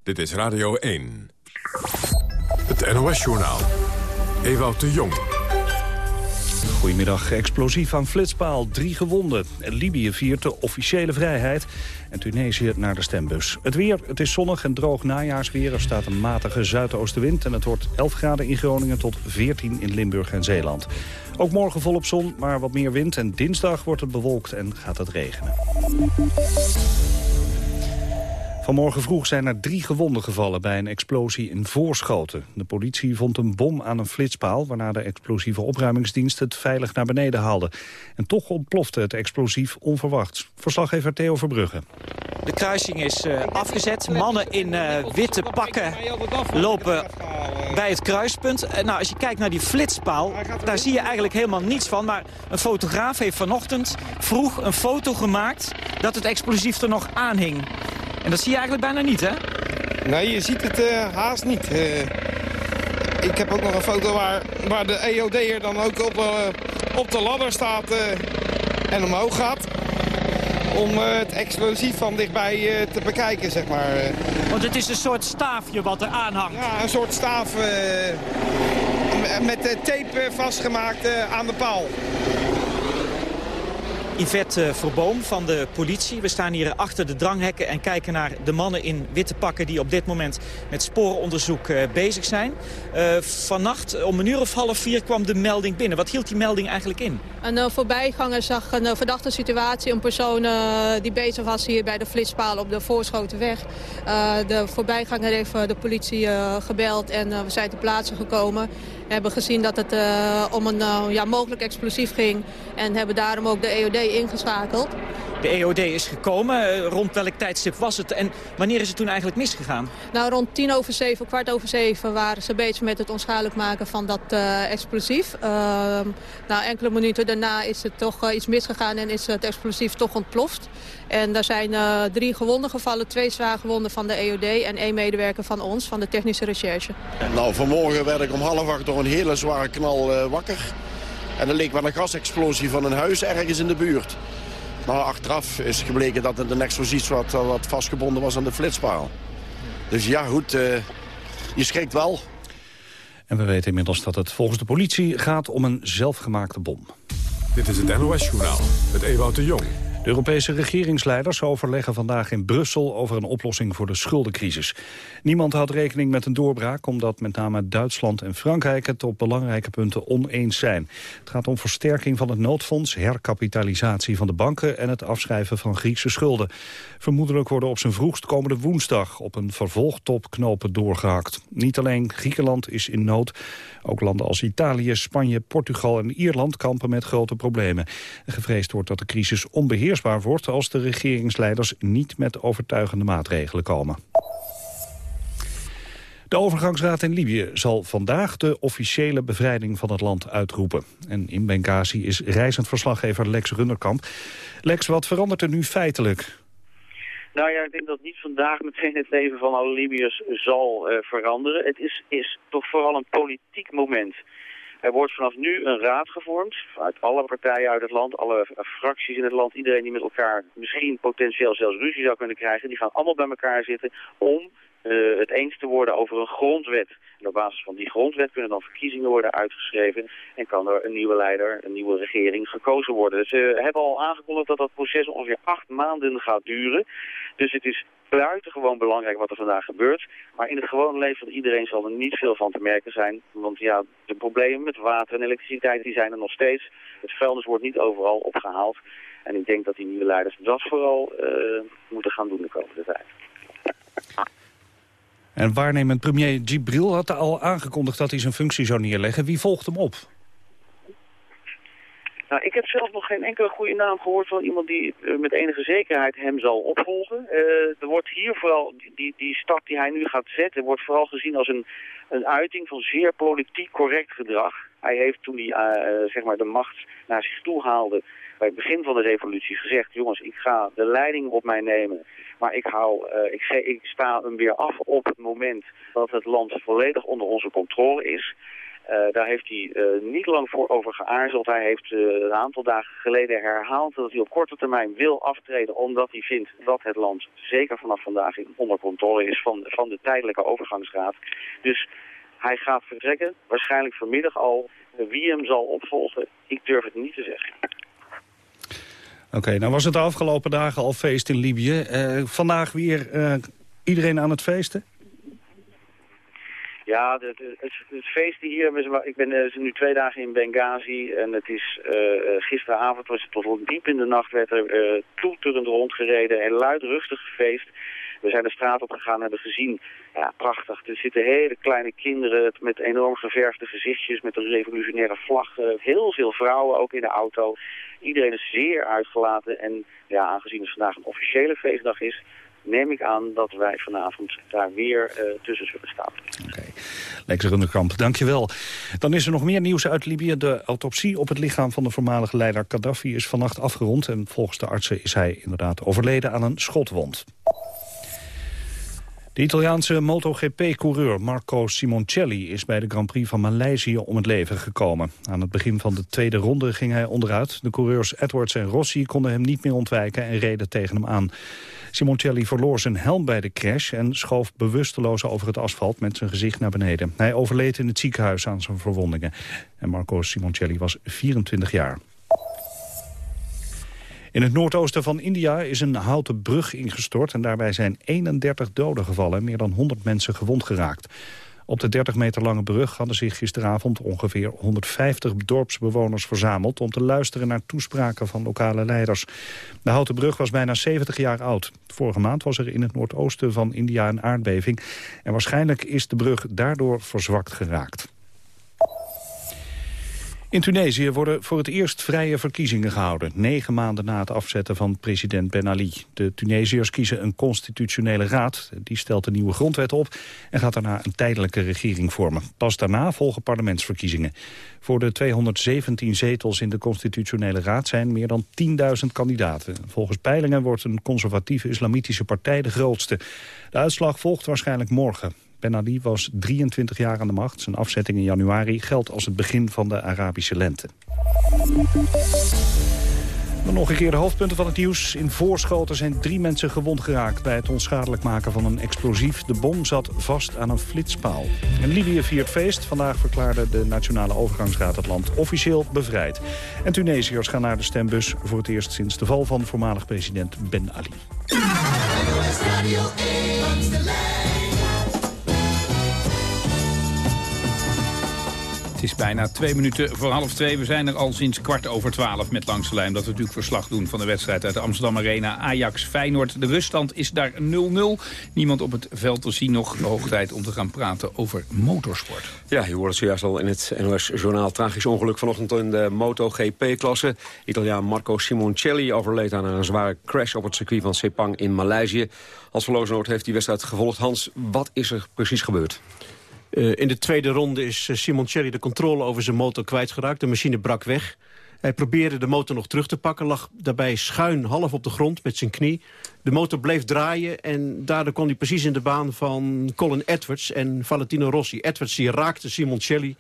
Dit is Radio 1. Het NOS-journaal. Ewout de Jong. Goedemiddag. Explosief aan flitspaal. Drie gewonden. Libië viert de officiële vrijheid. En Tunesië naar de stembus. Het weer. Het is zonnig en droog najaarsweer. Er staat een matige zuidoostenwind. En het wordt 11 graden in Groningen tot 14 in Limburg en Zeeland. Ook morgen volop zon, maar wat meer wind. En dinsdag wordt het bewolkt en gaat het regenen. Vanmorgen vroeg zijn er drie gewonden gevallen bij een explosie in Voorschoten. De politie vond een bom aan een flitspaal... waarna de explosieve opruimingsdienst het veilig naar beneden haalde. En toch ontplofte het explosief onverwachts. Verslaggever Theo Verbrugge. De kruising is uh, afgezet. Mannen in uh, witte pakken lopen bij het kruispunt. Uh, nou, als je kijkt naar die flitspaal, daar zie je eigenlijk helemaal niets van. Maar een fotograaf heeft vanochtend vroeg een foto gemaakt... dat het explosief er nog aanhing. En dat zie je eigenlijk bijna niet, hè? Nee, je ziet het uh, haast niet. Uh, ik heb ook nog een foto waar, waar de EOD'er dan ook op, uh, op de ladder staat en omhoog gaat. Om het explosief van dichtbij te bekijken, zeg maar. Want het is een soort staafje wat er aanhangt. Ja, een soort staaf met tape vastgemaakt aan de paal. Yvette Verboom van de politie. We staan hier achter de dranghekken en kijken naar de mannen in witte pakken... die op dit moment met sporenonderzoek uh, bezig zijn. Uh, vannacht om een uur of half vier kwam de melding binnen. Wat hield die melding eigenlijk in? Een voorbijganger zag een verdachte situatie. Een persoon die bezig was hier bij de flitspaal op de Voorschotenweg. de voorbijganger heeft de politie gebeld en we zijn ter plaatse gekomen. Hebben gezien dat het om een ja, mogelijk explosief ging. En hebben daarom ook de EOD ingeschakeld. De EOD is gekomen. Eh, rond welk tijdstip was het? En wanneer is het toen eigenlijk misgegaan? Nou, rond tien over zeven, kwart over zeven waren ze bezig met het onschadelijk maken van dat uh, explosief. Uh, nou, enkele minuten daarna is het toch uh, iets misgegaan en is het explosief toch ontploft. En daar zijn drie gewonden gevallen, twee zwaar gewonden van de EOD en één medewerker van ons, van de technische recherche. Nou, vanmorgen werd ik om half acht door een hele zware knal wakker. En er leek wel een gasexplosie van een huis ergens in de buurt. Maar achteraf is gebleken dat het een explosief wat, wat vastgebonden was aan de flitspaal. Dus ja, goed, uh, je schrikt wel. En we weten inmiddels dat het volgens de politie gaat om een zelfgemaakte bom. Dit is het NOS-journaal met Ewout de Jong. De Europese regeringsleiders overleggen vandaag in Brussel over een oplossing voor de schuldencrisis. Niemand houdt rekening met een doorbraak omdat met name Duitsland en Frankrijk het op belangrijke punten oneens zijn. Het gaat om versterking van het noodfonds, herkapitalisatie van de banken en het afschrijven van Griekse schulden. Vermoedelijk worden op zijn vroegst komende woensdag op een vervolgtop knopen doorgehakt. Niet alleen Griekenland is in nood, ook landen als Italië, Spanje, Portugal en Ierland kampen met grote problemen. gevreesd wordt dat de crisis onbeheersbaar wordt als de regeringsleiders niet met overtuigende maatregelen komen. De overgangsraad in Libië zal vandaag de officiële bevrijding van het land uitroepen. En in Benghazi is reizend verslaggever Lex Runderkamp. Lex, wat verandert er nu feitelijk? Nou ja, ik denk dat niet vandaag meteen het leven van alle Libiërs zal uh, veranderen. Het is, is toch vooral een politiek moment. Er wordt vanaf nu een raad gevormd, uit alle partijen uit het land, alle fracties in het land, iedereen die met elkaar misschien potentieel zelfs ruzie zou kunnen krijgen, die gaan allemaal bij elkaar zitten om uh, het eens te worden over een grondwet. Op basis van die grondwet kunnen dan verkiezingen worden uitgeschreven en kan er een nieuwe leider, een nieuwe regering gekozen worden. Ze hebben al aangekondigd dat dat proces ongeveer acht maanden gaat duren. Dus het is buitengewoon belangrijk wat er vandaag gebeurt. Maar in het gewone leven van iedereen zal er niet veel van te merken zijn. Want ja, de problemen met water en elektriciteit die zijn er nog steeds. Het vuilnis wordt niet overal opgehaald. En ik denk dat die nieuwe leiders dat vooral uh, moeten gaan doen de komende tijd. En waarnemend premier Gibril had al aangekondigd dat hij zijn functie zou neerleggen. Wie volgt hem op? Nou, ik heb zelf nog geen enkele goede naam gehoord van iemand die uh, met enige zekerheid hem zal opvolgen. Uh, er wordt hier vooral, die, die stap die hij nu gaat zetten, wordt vooral gezien als een, een uiting van zeer politiek correct gedrag. Hij heeft toen hij uh, zeg maar de macht naar zich toe haalde bij het begin van de revolutie gezegd... jongens, ik ga de leiding op mij nemen. Maar ik, hou, uh, ik, ik sta hem weer af op het moment dat het land volledig onder onze controle is. daar heeft hij niet lang voor over geaarzeld. Hij heeft een aantal dagen geleden herhaald dat hij op korte termijn wil aftreden... omdat hij vindt dat het land zeker vanaf vandaag onder controle is van, van de tijdelijke overgangsraad. Dus hij gaat vertrekken, waarschijnlijk vanmiddag al. Wie hem zal opvolgen, ik durf het niet te zeggen. Oké, nou was het de afgelopen dagen al feest in Libië. Uh, vandaag weer uh, iedereen aan het feesten? Ja, het, het, feesten hier, ik ben uh, nu twee dagen in Benghazi en het is gisteravond was het tot diep in de nacht werd er toeterend rondgereden, een luidruchtig feest. We zijn de straat op gegaan en hebben gezien, ja prachtig, er zitten hele kleine kinderen met enorm geverfde gezichtjes, met een revolutionaire vlag, heel veel vrouwen ook in de auto. Iedereen is zeer uitgelaten en ja, aangezien het vandaag een officiële feestdag is, neem ik aan dat wij vanavond daar weer uh, tussen zullen staan. Oké. Lex Runderkamp, dankjewel. Dan is er nog meer nieuws uit Libië. De autopsie op het lichaam van de voormalige leider Gaddafi is vannacht afgerond... en volgens de artsen is hij inderdaad overleden aan een schotwond. De Italiaanse MotoGP-coureur Marco Simoncelli is bij de Grand Prix van Maleisië om het leven gekomen. Aan het begin van de tweede ronde ging hij onderuit. De coureurs Edwards en Rossi konden hem niet meer ontwijken en reden tegen hem aan. Simoncelli verloor zijn helm bij de crash en schoof bewusteloos over het asfalt met zijn gezicht naar beneden. Hij overleed in het ziekenhuis aan zijn verwondingen. En Marco Simoncelli was 24 jaar. In het noordoosten van India is een houten brug ingestort... en daarbij zijn 31 doden gevallen en meer dan 100 mensen gewond geraakt. Op de 30 meter lange brug hadden zich gisteravond ongeveer 150 dorpsbewoners verzameld... om te luisteren naar toespraken van lokale leiders. De houten brug was bijna 70 jaar oud. Vorige maand was er in het noordoosten van India een aardbeving... en waarschijnlijk is de brug daardoor verzwakt geraakt. In Tunesië worden voor het eerst vrije verkiezingen gehouden. Negen maanden na het afzetten van president Ben Ali. De Tunesiërs kiezen een constitutionele raad. Die stelt een nieuwe grondwet op en gaat daarna een tijdelijke regering vormen. Pas daarna volgen parlementsverkiezingen. Voor de 217 zetels in de constitutionele raad zijn meer dan 10.000 kandidaten. Volgens peilingen wordt een conservatieve islamitische partij de grootste. De uitslag volgt waarschijnlijk morgen. Ben Ali was 23 jaar aan de macht. Zijn afzetting in januari geldt als het begin van de Arabische lente. Nog een keer de hoofdpunten van het nieuws. In Voorschoten zijn drie mensen gewond geraakt bij het onschadelijk maken van een explosief. De bom zat vast aan een flitspaal. En Libië viert feest. Vandaag verklaarde de Nationale Overgangsraad het land officieel bevrijd. En Tunesiërs gaan naar de stembus voor het eerst sinds de val van voormalig president Ben Ali. Is bijna twee minuten voor half twee. We zijn er al sinds kwart over twaalf met Langs de Lijn. Dat we natuurlijk verslag doen van de wedstrijd uit de Amsterdam Arena. Ajax Feyenoord. De ruststand is daar 0-0. Niemand op het veld te zien nog. Hoog tijd om te gaan praten over motorsport. Ja, je hoorde het zojuist al in het NOS-journaal. Tragisch ongeluk vanochtend in de MotoGP-klasse. Italiaan Marco Simoncelli overleed aan een zware crash op het circuit van Sepang in Maleisië. Als verloosnoot heeft die wedstrijd gevolgd. Hans, wat is er precies gebeurd? Uh, in de tweede ronde is uh, Simoncelli de controle over zijn motor kwijtgeraakt. De machine brak weg. Hij probeerde de motor nog terug te pakken, lag daarbij schuin half op de grond met zijn knie. De motor bleef draaien en daardoor kon hij precies in de baan van Colin Edwards en Valentino Rossi. Edwards die raakte Simoncelli.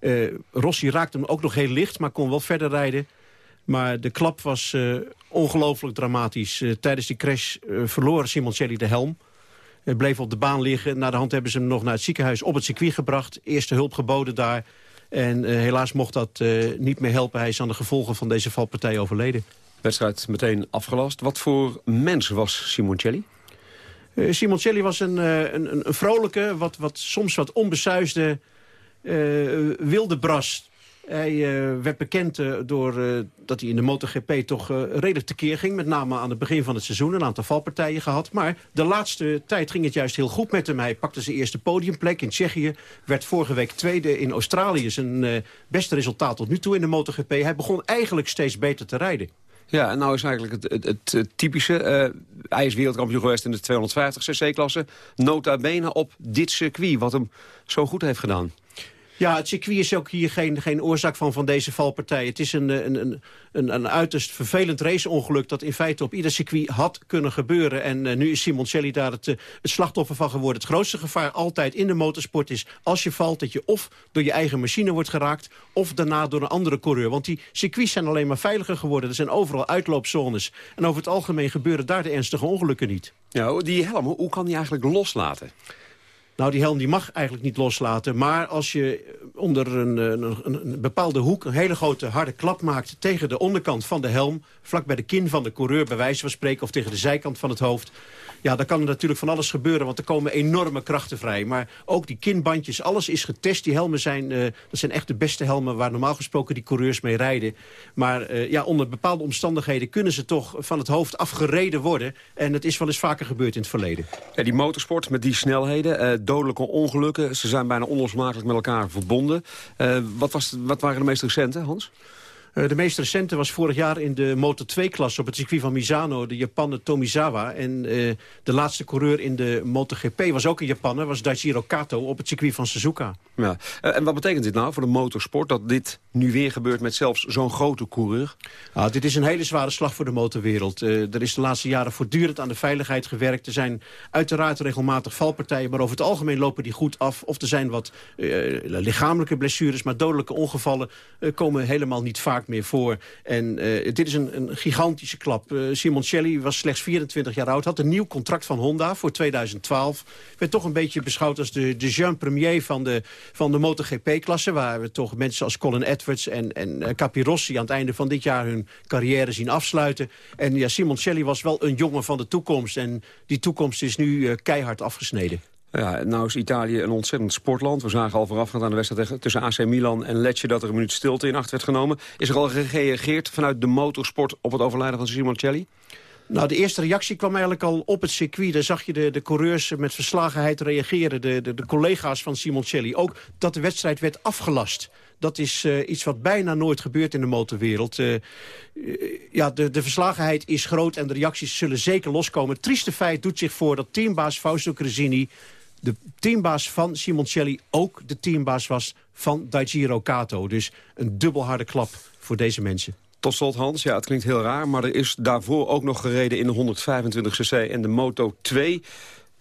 Uh, Rossi raakte hem ook nog heel licht, maar kon wel verder rijden. Maar de klap was ongelooflijk dramatisch. Tijdens die crash verloor Simoncelli de helm bleef op de baan liggen. Na de hand hebben ze hem nog naar het ziekenhuis op het circuit gebracht. Eerste hulp geboden daar. En uh, helaas mocht dat uh, niet meer helpen. Hij is aan de gevolgen van deze valpartij overleden. Wedstrijd meteen afgelast. Wat voor mens was Simoncelli? Uh, Simoncelli was een, een, een, vrolijke, wat, wat, soms wat onbesuisde wilde bras. Hij uh, werd bekend uh, door uh, dat hij in de MotoGP toch redelijk tekeer ging. Met name aan het begin van het seizoen. Een aantal valpartijen gehad. Maar de laatste tijd ging het juist heel goed met hem. Hij pakte zijn eerste podiumplek in Tsjechië. Werd vorige week tweede in Australië. Zijn beste resultaat tot nu toe in de MotoGP. Hij begon eigenlijk steeds beter te rijden. Ja, en nou is eigenlijk het, het, het typische. hij is wereldkampioen geweest in de 250 cc-klasse. Nota bene op dit circuit, wat hem zo goed heeft gedaan. Ja, het circuit is ook hier geen, geen oorzaak van, van deze valpartij. Het is een, een, een, een, een uiterst vervelend raceongeluk... dat in feite op ieder circuit had kunnen gebeuren. En uh, nu is Simoncelli daar het, uh, het slachtoffer van geworden. Het grootste gevaar altijd in de motorsport is... als je valt, dat je of door je eigen machine wordt geraakt... of daarna door een andere coureur. Want die circuits zijn alleen maar veiliger geworden. Er zijn overal uitloopzones. En over het algemeen gebeuren daar de ernstige ongelukken niet. Ja, die helm, hoe kan die eigenlijk loslaten? Nou, die helm die mag eigenlijk niet loslaten. Maar als je onder een, een, een, bepaalde hoek een hele grote harde klap maakt... tegen de onderkant van de helm, vlak bij de kin van de coureur... bij wijze van spreken, of tegen de zijkant van het hoofd... Ja, dan kan er natuurlijk van alles gebeuren, want er komen enorme krachten vrij. Maar ook die kinbandjes, alles is getest. Die helmen zijn, uh, dat zijn echt de beste helmen waar normaal gesproken die coureurs mee rijden. Maar uh, ja, onder bepaalde omstandigheden kunnen ze toch van het hoofd afgereden worden. En het is wel eens vaker gebeurd in het verleden. Die motorsport met die snelheden, uh, dodelijke ongelukken... ze zijn bijna onlosmakelijk met elkaar verbonden. wat, was, wat waren de meest recente, Hans? Uh, de meest recente was vorig jaar in de Moto2-klasse op het circuit van Misano, de Japaner Tomizawa. En uh, de laatste coureur in de MotoGP was ook een Japaner, was Daijiro Kato op het circuit van Suzuka. Ja. Uh, en wat betekent dit nou voor de motorsport, dat dit nu weer gebeurt met zelfs zo'n grote coureur? Nou, dit is een hele zware slag voor de motorwereld. er is de laatste jaren voortdurend aan de veiligheid gewerkt. Er zijn uiteraard regelmatig valpartijen, maar over het algemeen lopen die goed af. Of er zijn wat lichamelijke blessures, maar dodelijke ongevallen komen helemaal niet vaak meer voor. En uh, dit is een, een gigantische klap. Uh, Simoncelli was slechts 24 jaar oud, had een nieuw contract van Honda voor 2012. Werd toch een beetje beschouwd als de, de jean premier van de, van de MotoGP-klasse... waar we toch mensen als Colin Edwards en, en uh, Capirossi... aan het einde van dit jaar hun carrière zien afsluiten. En ja, Simoncelli was wel een jongen van de toekomst. En die toekomst is nu keihard afgesneden. Ja, nou is Italië een ontzettend sportland. We zagen al voorafgaand aan de wedstrijd tussen AC Milan en Lecce... dat er een minuut stilte in acht werd genomen. Is er al gereageerd vanuit de motorsport op het overlijden van Simoncelli? Nou, de eerste reactie kwam eigenlijk al op het circuit. Daar zag je de, de coureurs met verslagenheid reageren. De, de, de collega's van Simoncelli. Ook dat de wedstrijd werd afgelast. Dat is uh, iets wat bijna nooit gebeurt in de motorwereld. Uh, ja, de, de verslagenheid is groot en de reacties zullen zeker loskomen. Het trieste feit doet zich voor dat teambaas Fausto Cresini de teambaas van Simoncelli ook de teambaas was van Daijiro Kato. Dus een dubbel harde klap voor deze mensen. Tot slot Hans, ja het klinkt heel raar, maar er is daarvoor ook nog gereden in de 125cc en de Moto 2.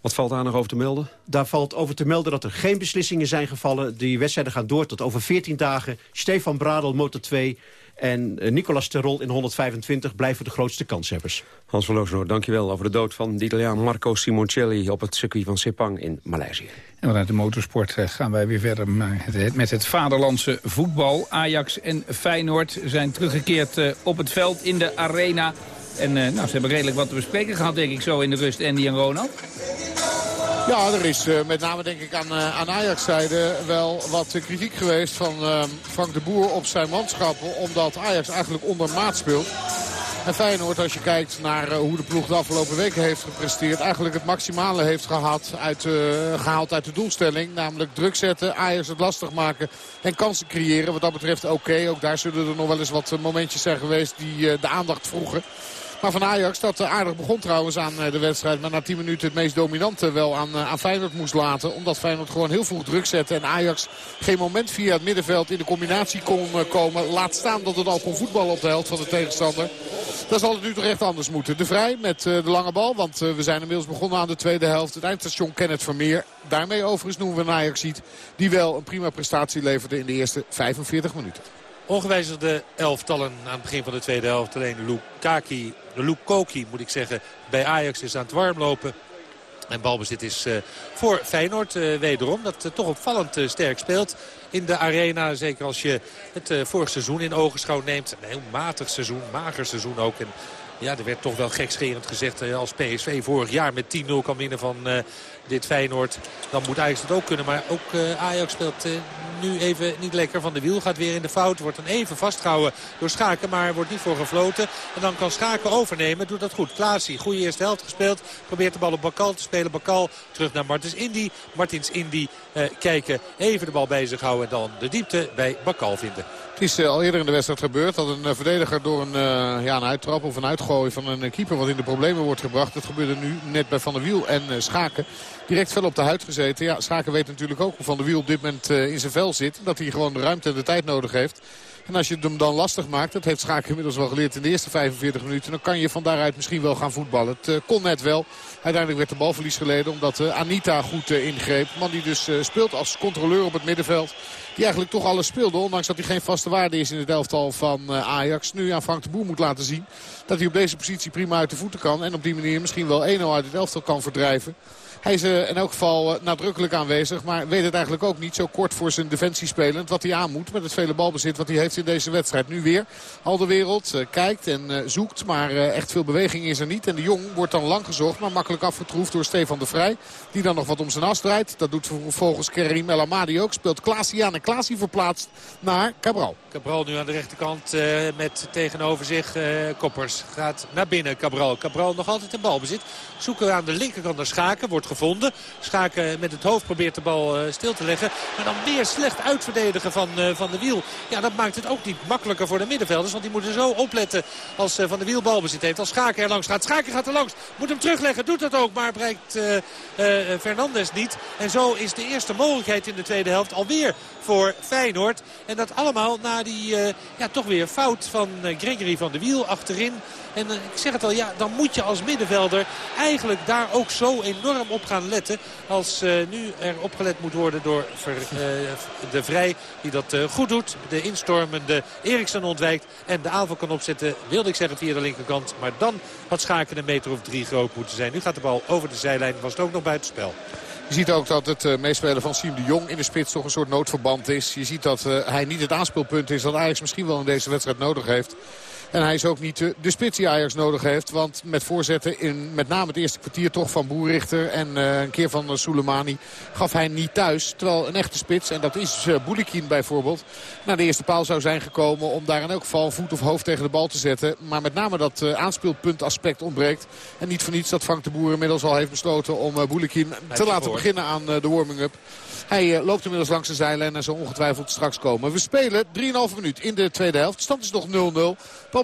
Wat valt daar nog over te melden? Daar valt over te melden dat er geen beslissingen zijn gevallen. Die wedstrijden gaan door tot over 14 dagen. Stefan Bradel, Moto 2 en uh, Nicolas Terol in 125 blijven de grootste kanshebbers. Hans van Loosnoord, dankjewel over de dood van de Italiaan Marco Simoncelli... op het circuit van Sepang in Maleisië. En vanuit de motorsport eh, gaan wij weer verder met het vaderlandse voetbal. Ajax en Feyenoord zijn teruggekeerd eh, op het veld in de arena. En nou, ze hebben redelijk wat te bespreken gehad, denk ik, zo in de rust, Andy en Ronald. Ja, er is uh, met name denk ik aan, uh, aan Ajax-zijde wel wat kritiek geweest van Frank de Boer op zijn manschappen. Omdat Ajax eigenlijk onder maat speelt. En Feyenoord, als je kijkt naar hoe de ploeg de afgelopen weken heeft gepresteerd... eigenlijk het maximale heeft gehad uit, gehaald uit de doelstelling. Namelijk druk zetten, Ajax het lastig maken en kansen creëren. Wat dat betreft oké, ook daar zullen er nog wel eens wat momentjes zijn geweest die de aandacht vroegen. Maar van Ajax dat eh, aardig begon trouwens aan eh, de wedstrijd. Maar na 10 minuten het meest dominante wel aan, eh, aan Feyenoord moest laten. Omdat Feyenoord gewoon heel vroeg druk zette. En Ajax geen moment via het middenveld in de combinatie kon komen. Laat staan dat het al kon voetballen op de helft van de tegenstander. Dan zal het nu toch echt anders moeten. De Vrij met de lange bal. Want we zijn inmiddels begonnen aan de tweede helft. Het eindstation Kenneth Vermeer. Daarmee overigens noemen we een Ajax ziet. Die wel een prima prestatie leverde in de eerste 45 minuten. Ongewijzigde elftallen aan het begin van de tweede helft. Alleen Lukaki, Lukoki moet ik zeggen, bij Ajax is aan het warmlopen. En balbezit is uh, voor Feyenoord uh, wederom. Dat uh, toch opvallend sterk speelt in de arena. Zeker als je het vorig seizoen in ogenschouw neemt. Een heel matig seizoen, mager seizoen ook. En ja, er werd toch wel gekscherend gezegd als PSV vorig jaar met 10-0 kan winnen van dit Feyenoord. Dan moet Ajax het ook kunnen. Maar ook uh, Ajax speelt uh, nu even niet lekker. Van de wiel gaat weer in de fout. Wordt dan even vastgehouden door Schaken. Maar wordt niet voor gefloten. En dan kan Schaken overnemen. Doet dat goed. Klaasie, goede eerste helft gespeeld. Probeert de bal op Bakal te spelen. Bakal terug naar Martins Indy. Martins Indy uh, kijken. Even de bal zich houden. En dan de diepte bij Bakal vinden. Het is al eerder in de wedstrijd gebeurd dat een verdediger door een, ja, een uittrap of een uitgooi van een keeper wat in de problemen wordt gebracht. Dat gebeurde nu net bij Van der Wiel en Schaken. direct fel op de huid gezeten. Ja, Schaken weet natuurlijk ook hoe Van der Wiel op dit moment in zijn vel zit. Dat hij gewoon de ruimte en de tijd nodig heeft. En als je hem dan lastig maakt, dat heeft Schaken inmiddels wel geleerd in de eerste 45 minuten. Dan kan je van daaruit misschien wel gaan voetballen. Het kon net wel. Uiteindelijk werd de balverlies geleden omdat Anita goed ingreep. Man die dus speelt als controleur op het middenveld. Die eigenlijk toch alles speelde. Ondanks dat hij geen vaste waarde is in het elftal van Ajax. Nu aan Frank de Boer moet laten zien dat hij op deze positie prima uit de voeten kan. En op die manier misschien wel 1-0 uit het elftal kan verdrijven. Hij is uh, in elk geval uh, nadrukkelijk aanwezig. Maar weet het eigenlijk ook niet zo kort voor zijn defensie spelend. Wat hij aan moet met het vele balbezit wat hij heeft in deze wedstrijd. Nu weer al de wereld uh, kijkt en zoekt. Maar echt veel beweging is er niet. En de Jong wordt dan lang gezocht. Maar makkelijk afgetroefd door Stefan de Vrij. Die dan nog wat om zijn as draait. Dat doet volgens Kerim El Amadi ook. Speelt Klaasie aan. En Klaasie verplaatst naar Cabral. Cabral nu aan de rechterkant met tegenover zich Koppers. Gaat naar binnen Cabral. Cabral nog altijd in balbezit. Zoeken aan de linkerkant naar Schaken. Wordt gevonden. Schaken met het hoofd probeert de bal uh, stil te leggen. Maar dan weer slecht uitverdedigen van, uh, van de Wiel. Ja, dat maakt het ook niet makkelijker voor de middenvelders. Want die moeten zo opletten als uh, Van de Wiel balbezit heeft. Als Schaken er langs gaat. Schaken gaat er langs. Moet hem terugleggen. Doet dat ook. Maar bereikt Fernandes niet. En zo is de eerste mogelijkheid in de tweede helft alweer voor Feyenoord. En dat allemaal na die ja, toch weer fout van Gregory van de Wiel achterin. En ik zeg het al, ja, dan moet je als middenvelder eigenlijk daar ook zo enorm op gaan letten. Als uh, nu er opgelet moet worden door uh, de Vrij die dat goed doet. De instormende Eriksen ontwijkt en de aanval kan opzetten, wilde ik zeggen via de linkerkant. Maar dan had Schaken een meter of drie groot moeten zijn. Nu gaat de bal over de zijlijn, was het ook nog buitenspel. Je ziet ook dat het meespelen van Siem de Jong in de spits toch een soort noodverband is. Je ziet dat hij niet het aanspeelpunt is dat Ajax misschien wel in deze wedstrijd nodig heeft. En hij is ook niet de, de spits die Ajax nodig heeft. Want met voorzetten in met name het eerste kwartier toch van Boerrichter en uh, een keer van uh, Soleimani gaf hij niet thuis. Terwijl een echte spits, en dat is uh, Boulikin bijvoorbeeld, naar de eerste paal zou zijn gekomen om daar in elk geval voet of hoofd tegen de bal te zetten. Maar met name dat uh, aanspeelpuntaspect ontbreekt. En niet voor niets dat Frank de Boer inmiddels al heeft besloten om uh, Boulikin te laten beginnen aan de warming-up. Hij loopt inmiddels langs de zijlijn en zal ongetwijfeld straks komen. We spelen 3,5 minuut in de tweede helft. De stand is nog 0-0.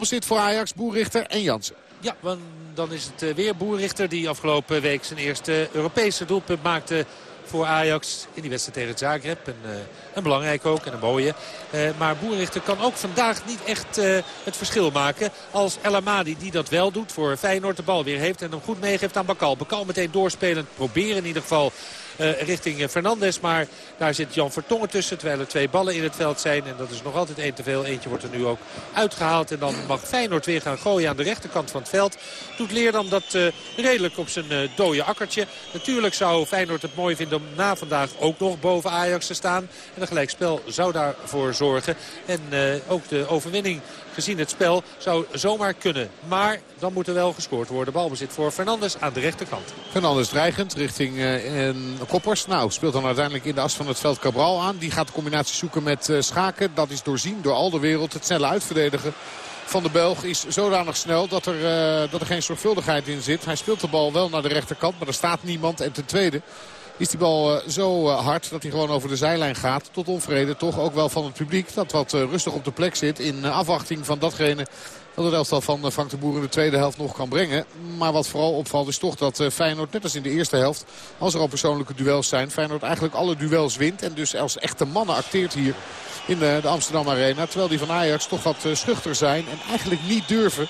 Balbezit voor Ajax, Boerrichter en Jansen. Ja, want dan is het weer Boerrichter die afgelopen week zijn eerste Europese doelpunt maakte voor Ajax in die wedstrijd tegen Zagreb. En, uh, een belangrijk ook en een mooie. Uh, maar Boerrichter kan ook vandaag niet echt het verschil maken. Als El Amadi die dat wel doet voor Feyenoord de bal weer heeft. En hem goed meegeeft aan Bakal. Bakal meteen doorspelend proberen in ieder geval richting Fernandes. Maar daar zit Jan Vertongen tussen. Terwijl er twee ballen in het veld zijn. En dat is nog altijd één te veel. Eentje wordt er nu ook uitgehaald. En dan mag Feyenoord weer gaan gooien aan de rechterkant van het veld. Doet Leerdam dat uh, redelijk op zijn dode akkertje. Natuurlijk zou Feyenoord het mooi vinden om na vandaag ook nog boven Ajax te staan. En een gelijkspel zou daarvoor zorgen. En ook de overwinning gezien het spel zou zomaar kunnen. Maar dan moet er wel gescoord worden. Balbezit voor Fernandes aan de rechterkant. Fernandes dreigend richting uh, Koppers. Nou, speelt dan uiteindelijk in de as van het veld Cabral aan. Die gaat de combinatie zoeken met uh, Schaken. Dat is doorzien door al de wereld. Het snelle uitverdedigen van de Belg is zodanig snel dat er, uh, dat er geen zorgvuldigheid in zit. Hij speelt de bal wel naar de rechterkant, maar er staat niemand. En ten tweede is die bal uh, zo uh, hard dat hij gewoon over de zijlijn gaat. Tot onvrede toch ook wel van het publiek. Dat wat uh, rustig op de plek zit in afwachting van datgene dat het elftal van Frank de Boer in de tweede helft nog kan brengen. Maar wat vooral opvalt is toch dat Feyenoord, net als in de eerste helft... als er al persoonlijke duels zijn, Feyenoord eigenlijk alle duels wint. En dus als echte mannen acteert hier in de Amsterdam Arena. Terwijl die van Ajax toch wat schuchter zijn en eigenlijk niet durven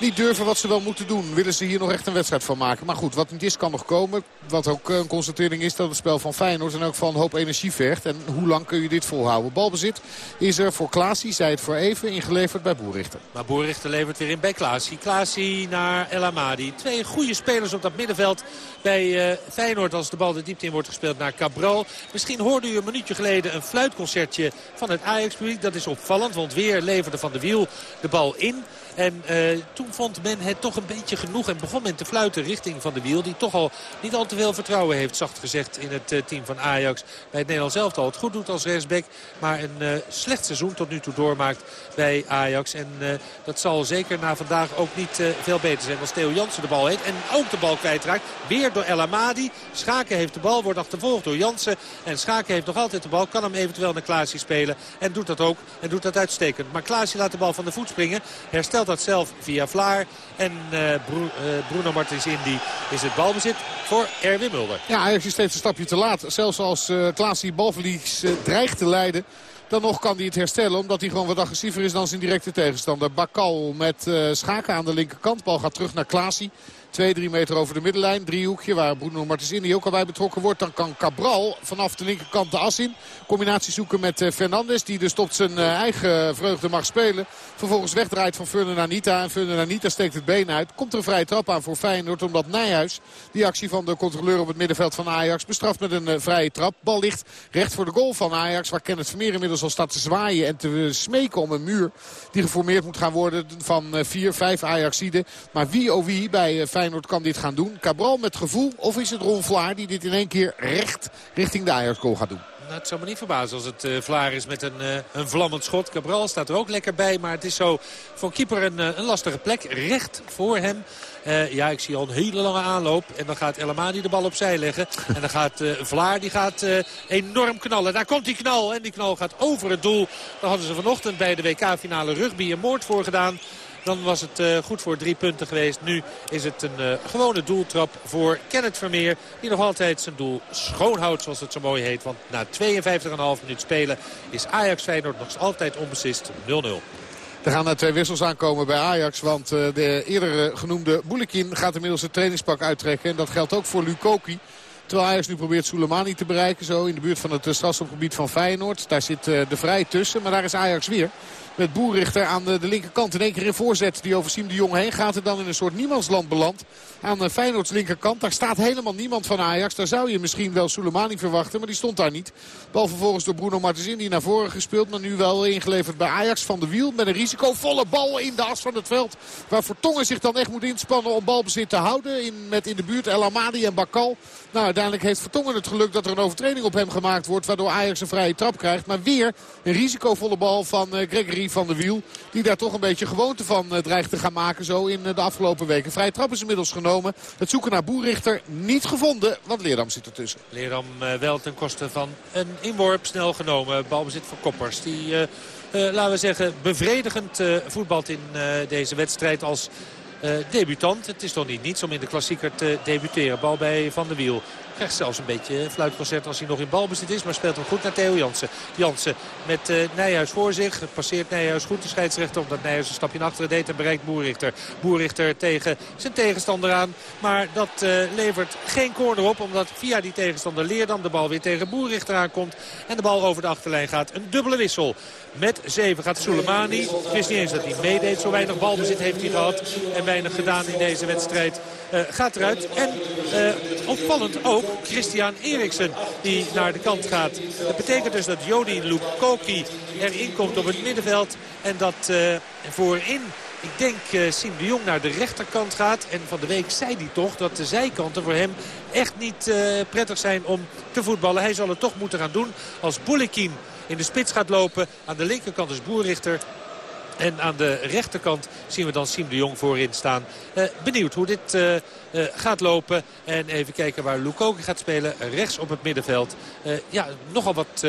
niet durven wat ze wel moeten doen. Willen ze hier nog echt een wedstrijd van maken. Maar goed, wat niet is kan nog komen. Wat ook een constatering is dat het spel van Feyenoord en ook van een hoop energie vergt. En hoe lang kun je dit volhouden? Balbezit is er voor Klaasie, zei het voor even, ingeleverd bij Boerrichter. Maar Boerrichter levert weer in bij Klaasie. Klaasie naar El Amadi. Twee goede spelers op dat middenveld bij uh, Feyenoord als de bal de diepte in wordt gespeeld naar Cabral. Misschien hoorde u een minuutje geleden een fluitconcertje van het Ajax-publiek. Dat is opvallend, want weer leverde Van de Wiel de bal in. En uh, toen vond men het toch een beetje genoeg en begon men te fluiten richting Van de Wiel. Die toch al niet al te veel vertrouwen heeft, zacht gezegd, in het uh, team van Ajax. Bij het Nederlands elftal het goed doet als rechtsback. Maar een uh, slecht seizoen tot nu toe doormaakt bij Ajax. En dat zal zeker na vandaag ook niet veel beter zijn als Theo Jansen de bal heeft. En ook de bal kwijtraakt. Weer door El Amadi. Schaken heeft de bal, wordt achtervolgd door Jansen. En Schaken heeft nog altijd de bal. Kan hem eventueel naar Klaasje spelen. En doet dat ook. En doet dat uitstekend. Maar Klaasje laat de bal van de voet springen. Herstelt dat zelf via Vlaar en Bruno Martins Indy is het balbezit voor Erwin Mulder. Ja, Ajax is steeds een stapje te laat. Zelfs als uh, Klaas die balverlies dreigt te leiden dan nog kan hij het herstellen. Omdat hij gewoon wat agressiever is dan zijn directe tegenstander. Bakal met Schaken aan de linkerkant. Bal gaat terug naar Klaasie. 2, 3 meter over de middenlijn. Driehoekje waar Bruno Martensini ook al bij betrokken wordt. Dan kan Cabral vanaf de linkerkant de as in. Combinatie zoeken met uh, Fernandes. Die dus tot zijn uh, eigen vreugde mag spelen. Vervolgens wegdraait van Fernand Anita. En Fernand Anita steekt het been uit. Komt er een vrije trap aan voor Feyenoord. Omdat Nijhuis die actie van de controleur op het middenveld van Ajax bestraft met een uh, vrije trap. Bal ligt recht voor de goal van Ajax. Waar Kenneth Vermeer inmiddels al staat te zwaaien en te smeken om een muur. Die geformeerd moet gaan worden van 4, 5 Ajaxiden. Maar wie oh wie bij Feyenoord kan dit gaan doen. Cabral met gevoel of is het Ron Vlaar die dit in één keer recht richting de Ajax gaat doen. Nou, het zou me niet verbazen als het uh, Vlaar is met een, uh, een vlammend schot. Cabral staat er ook lekker bij. Maar het is zo voor keeper een, uh, een lastige plek. Recht voor hem. ja, ik zie al een hele lange aanloop. En dan gaat El Amadi de bal opzij leggen. en dan gaat Vlaar die gaat enorm knallen. Daar komt die knal. En die knal gaat over het doel. Daar hadden ze vanochtend bij de WK-finale rugby een moord voor gedaan. Dan was het uh, goed voor drie punten geweest. Nu is het een uh, gewone doeltrap voor Kenneth Vermeer. Die nog altijd zijn doel schoonhoudt zoals het zo mooi heet. Want na 52,5 minuut spelen is Ajax Feyenoord nog altijd onbeslist 0-0. Er gaan er twee wissels aankomen bij Ajax. Want uh, de eerder genoemde Boulekin gaat inmiddels het trainingspak uittrekken. En dat geldt ook voor Lukoki. Terwijl Ajax nu probeert Soleimani te bereiken. Zo in de buurt van het strafschopgebied van Feyenoord. Daar zit de vrij tussen. Maar daar is Ajax weer. Met Boerrichter aan de, de, linkerkant. In één keer in voorzet die over Siem de Jong heen gaat. En dan in een soort niemandsland belandt. Aan Feyenoords linkerkant. Daar staat helemaal niemand van Ajax. Daar zou je misschien wel Soleimani verwachten. Maar die stond daar niet. Bal vervolgens door Bruno Martens die naar voren gespeeld. Maar nu wel ingeleverd bij Ajax van de wiel. Met een risicovolle bal in de as van het veld. Waar Vertongen zich dan echt moet inspannen om balbezit te houden. In, met in de buurt El Amadi en Bakal. Nou, uiteindelijk heeft Vertongen het geluk dat er een overtreding op hem gemaakt wordt. Waardoor Ajax een vrije trap krijgt. Maar weer een risicovolle bal van uh, Van de Wiel. Die daar toch een beetje gewoonte van uh, dreigt te gaan maken zo in uh, de afgelopen weken. Vrije trap is inmiddels genomen. Het zoeken naar Boerrichter niet gevonden, want Leerdam zit ertussen. Leerdam uh, wel ten koste van een inworp snel genomen. Balbezit voor Koppers. Die, laten we zeggen, bevredigend voetbalt in deze wedstrijd als... Debutant. Het is toch niet niets om in de klassieker te debuteren. Bal bij Van der Wiel. Krijgt zelfs een beetje fluitconcert als hij nog in balbezit is. Maar speelt hem goed naar Theo Jansen. Jansen met uh, Nijhuis voor zich. Passeert Nijhuis goed de scheidsrechter. Omdat Nijhuis een stapje naar achteren deed en bereikt Boerrichter. Boerrichter tegen zijn tegenstander aan. Maar dat uh, levert geen corner op. Omdat via die tegenstander Leerdam de bal weer tegen Boerrichter aankomt. En de bal over de achterlijn gaat. Een dubbele wissel. Met 7 gaat Soleimani. Het is niet eens dat hij meedeed. Zo weinig balbezit heeft hij gehad. En weinig gedaan in deze wedstrijd. Uh, gaat eruit. En uh, opvallend ook Christian Eriksen die naar de kant gaat. Dat betekent dus dat Jody Lukoki erin komt op het middenveld. En dat uh, voorin ik denk uh, de Jong naar de rechterkant gaat. En van de week zei hij toch dat de zijkanten voor hem echt niet prettig zijn om te voetballen. Hij zal het toch moeten gaan doen als Boulekin in de spits gaat lopen. Aan de linkerkant is Boerrichter. En aan de rechterkant zien we dan Siem de Jong voorin staan. Uh, benieuwd hoe dit uh, uh, gaat lopen. En even kijken waar Lukoki gaat spelen. Rechts op het middenveld. ja, nogal wat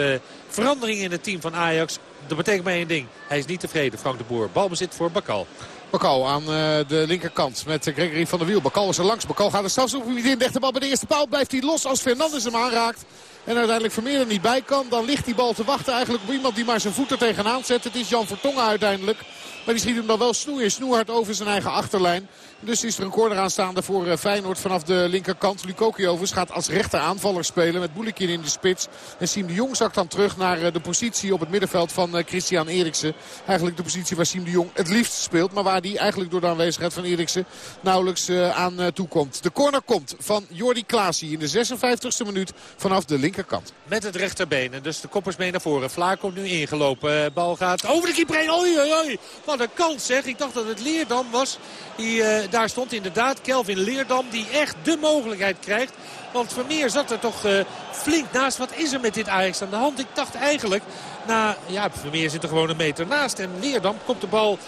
verandering in het team van Ajax. Dat betekent maar één ding. Hij is niet tevreden, Frank de Boer. Balbezit voor Bakal. Bakal aan de linkerkant met Gregory van der Wiel. Bakal is er langs. Bakal gaat er zelfs op niet in. Legt de bij de eerste paal. Blijft hij los als Fernandes hem aanraakt. En uiteindelijk Vermeer er niet bij kan. Dan ligt die bal te wachten eigenlijk op iemand die maar zijn voet er tegenaan zet. Het is Jan Vertongen uiteindelijk. Maar die schiet hem dan wel snoeien, snoeihard over zijn eigen achterlijn. Dus is er een corner aanstaande voor uh, Feyenoord vanaf de linkerkant. Lukoki overigens gaat als rechter aanvaller spelen met Boulekin in de spits. En Siem de Jong zakt dan terug naar uh, de positie op het middenveld van uh, Christian Eriksen. Eigenlijk de positie waar Siem de Jong het liefst speelt. Maar waar die eigenlijk door de aanwezigheid van Eriksen nauwelijks aan toe komt. De corner komt van Jordi Klaasie in de 56e minuut vanaf de linkerkant. Met het rechterbeen en dus de koppers mee naar voren. Vlaar komt nu ingelopen. Bal gaat over de keeper heen. Oei, oei, oei. Wat een kans zeg. Ik dacht dat het Leerdam was. Die, daar stond inderdaad Kelvin Leerdam die echt de mogelijkheid krijgt. Want Vermeer zat er toch uh, flink naast. Wat is er met dit Ajax aan de hand? Ik dacht eigenlijk Na, ja, Vermeer zit er gewoon een meter naast. En Leerdam komt de bal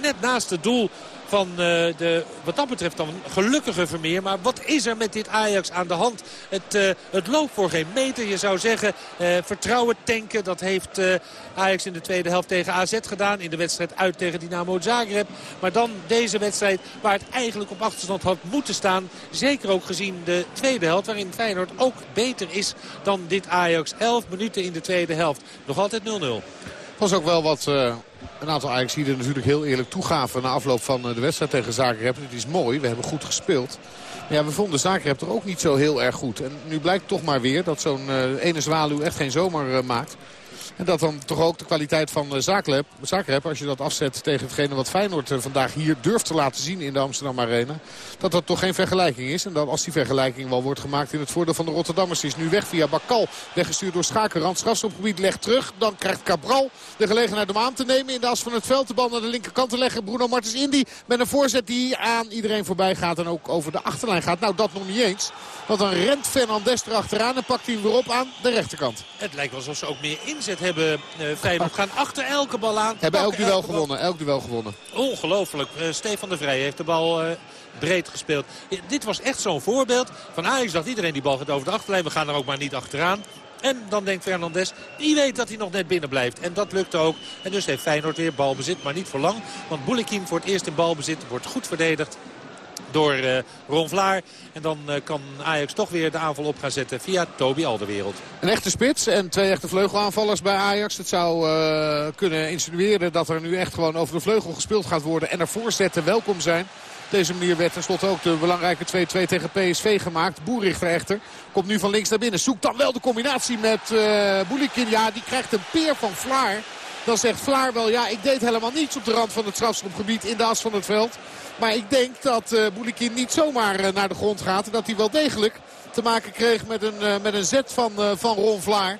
net naast het doel van uh, de, wat dat betreft dan gelukkige Vermeer. Maar wat is er met dit Ajax aan de hand? Het, uh, het loopt voor geen meter. Je zou zeggen uh, vertrouwen tanken. Dat heeft Ajax in de tweede helft tegen AZ gedaan. In de wedstrijd uit tegen Dynamo Zagreb. Maar dan deze wedstrijd waar het eigenlijk op achterstand had moeten staan. Zeker ook gezien de tweede helft waarin Feyenoord ook beter is dan dit Ajax. 11 minuten in de tweede helft. Nog altijd 0-0 was ook wel wat een aantal ajax er natuurlijk heel eerlijk toegaven... na afloop van de wedstrijd tegen Zagreb. Het is mooi, we hebben goed gespeeld. Maar ja, we vonden Zagreb toch ook niet zo heel erg goed. En nu blijkt toch maar weer dat zo'n uh, ene zwaluw echt geen zomer uh, maakt. En dat dan toch ook de kwaliteit van uh, Zagreb, als je dat afzet tegen hetgene wat Feyenoord vandaag hier durft te laten zien in de Amsterdam Arena. Dat dat toch geen vergelijking is. En dat als die vergelijking wel wordt gemaakt in het voordeel van de Rotterdammers. is nu weg via Bakal. Weggestuurd door Schaken. Rand gebied legt terug. Dan krijgt Cabral de gelegenheid om aan te nemen. In de as van het veld de bal naar de linkerkant te leggen. Bruno Martens Indy met een voorzet die aan iedereen voorbij gaat. En ook over de achterlijn gaat. Nou dat nog niet eens. Want dan rent Fernandes erachteraan en pakt hij hem weer op aan de rechterkant. Het lijkt wel alsof ze ook meer inzet hebben. Uh, Feyenoord gaan achter elke bal aan. Hebben elk duel gewonnen. Elk duel gewonnen. Ongelooflijk. Uh, Stefan de Vrij heeft de bal... Uh, breed gespeeld. Dit was echt zo'n voorbeeld. Van Ajax dacht iedereen die bal gaat over de achterlijn. We gaan er ook maar niet achteraan. En dan denkt Fernandes, die weet dat hij nog net binnen blijft. En dat lukt ook. En dus heeft Feyenoord weer balbezit, maar niet voor lang. Want Boulikin voor het eerst in balbezit wordt goed verdedigd door uh, Ron Vlaar. En dan uh, kan Ajax toch weer de aanval op gaan zetten via Toby Alderwereld. Een echte spits en twee echte vleugelaanvallers bij Ajax. Het zou uh, kunnen insinueren dat er nu echt gewoon over de vleugel gespeeld gaat worden. En er voorzetten welkom zijn. Op deze manier werd tenslotte ook de belangrijke 2-2 tegen PSV gemaakt. Boerichter echter komt nu van links naar binnen. Zoekt dan wel de combinatie met uh. Ja, die krijgt een peer van Vlaar. Dan zegt Vlaar wel, ja, ik deed helemaal niets op de rand van het strafschopgebied in de as van het veld. Maar ik denk dat uh, niet zomaar uh, naar de grond gaat. En dat hij wel degelijk te maken kreeg met een, uh, met een zet van, van Ron Vlaar.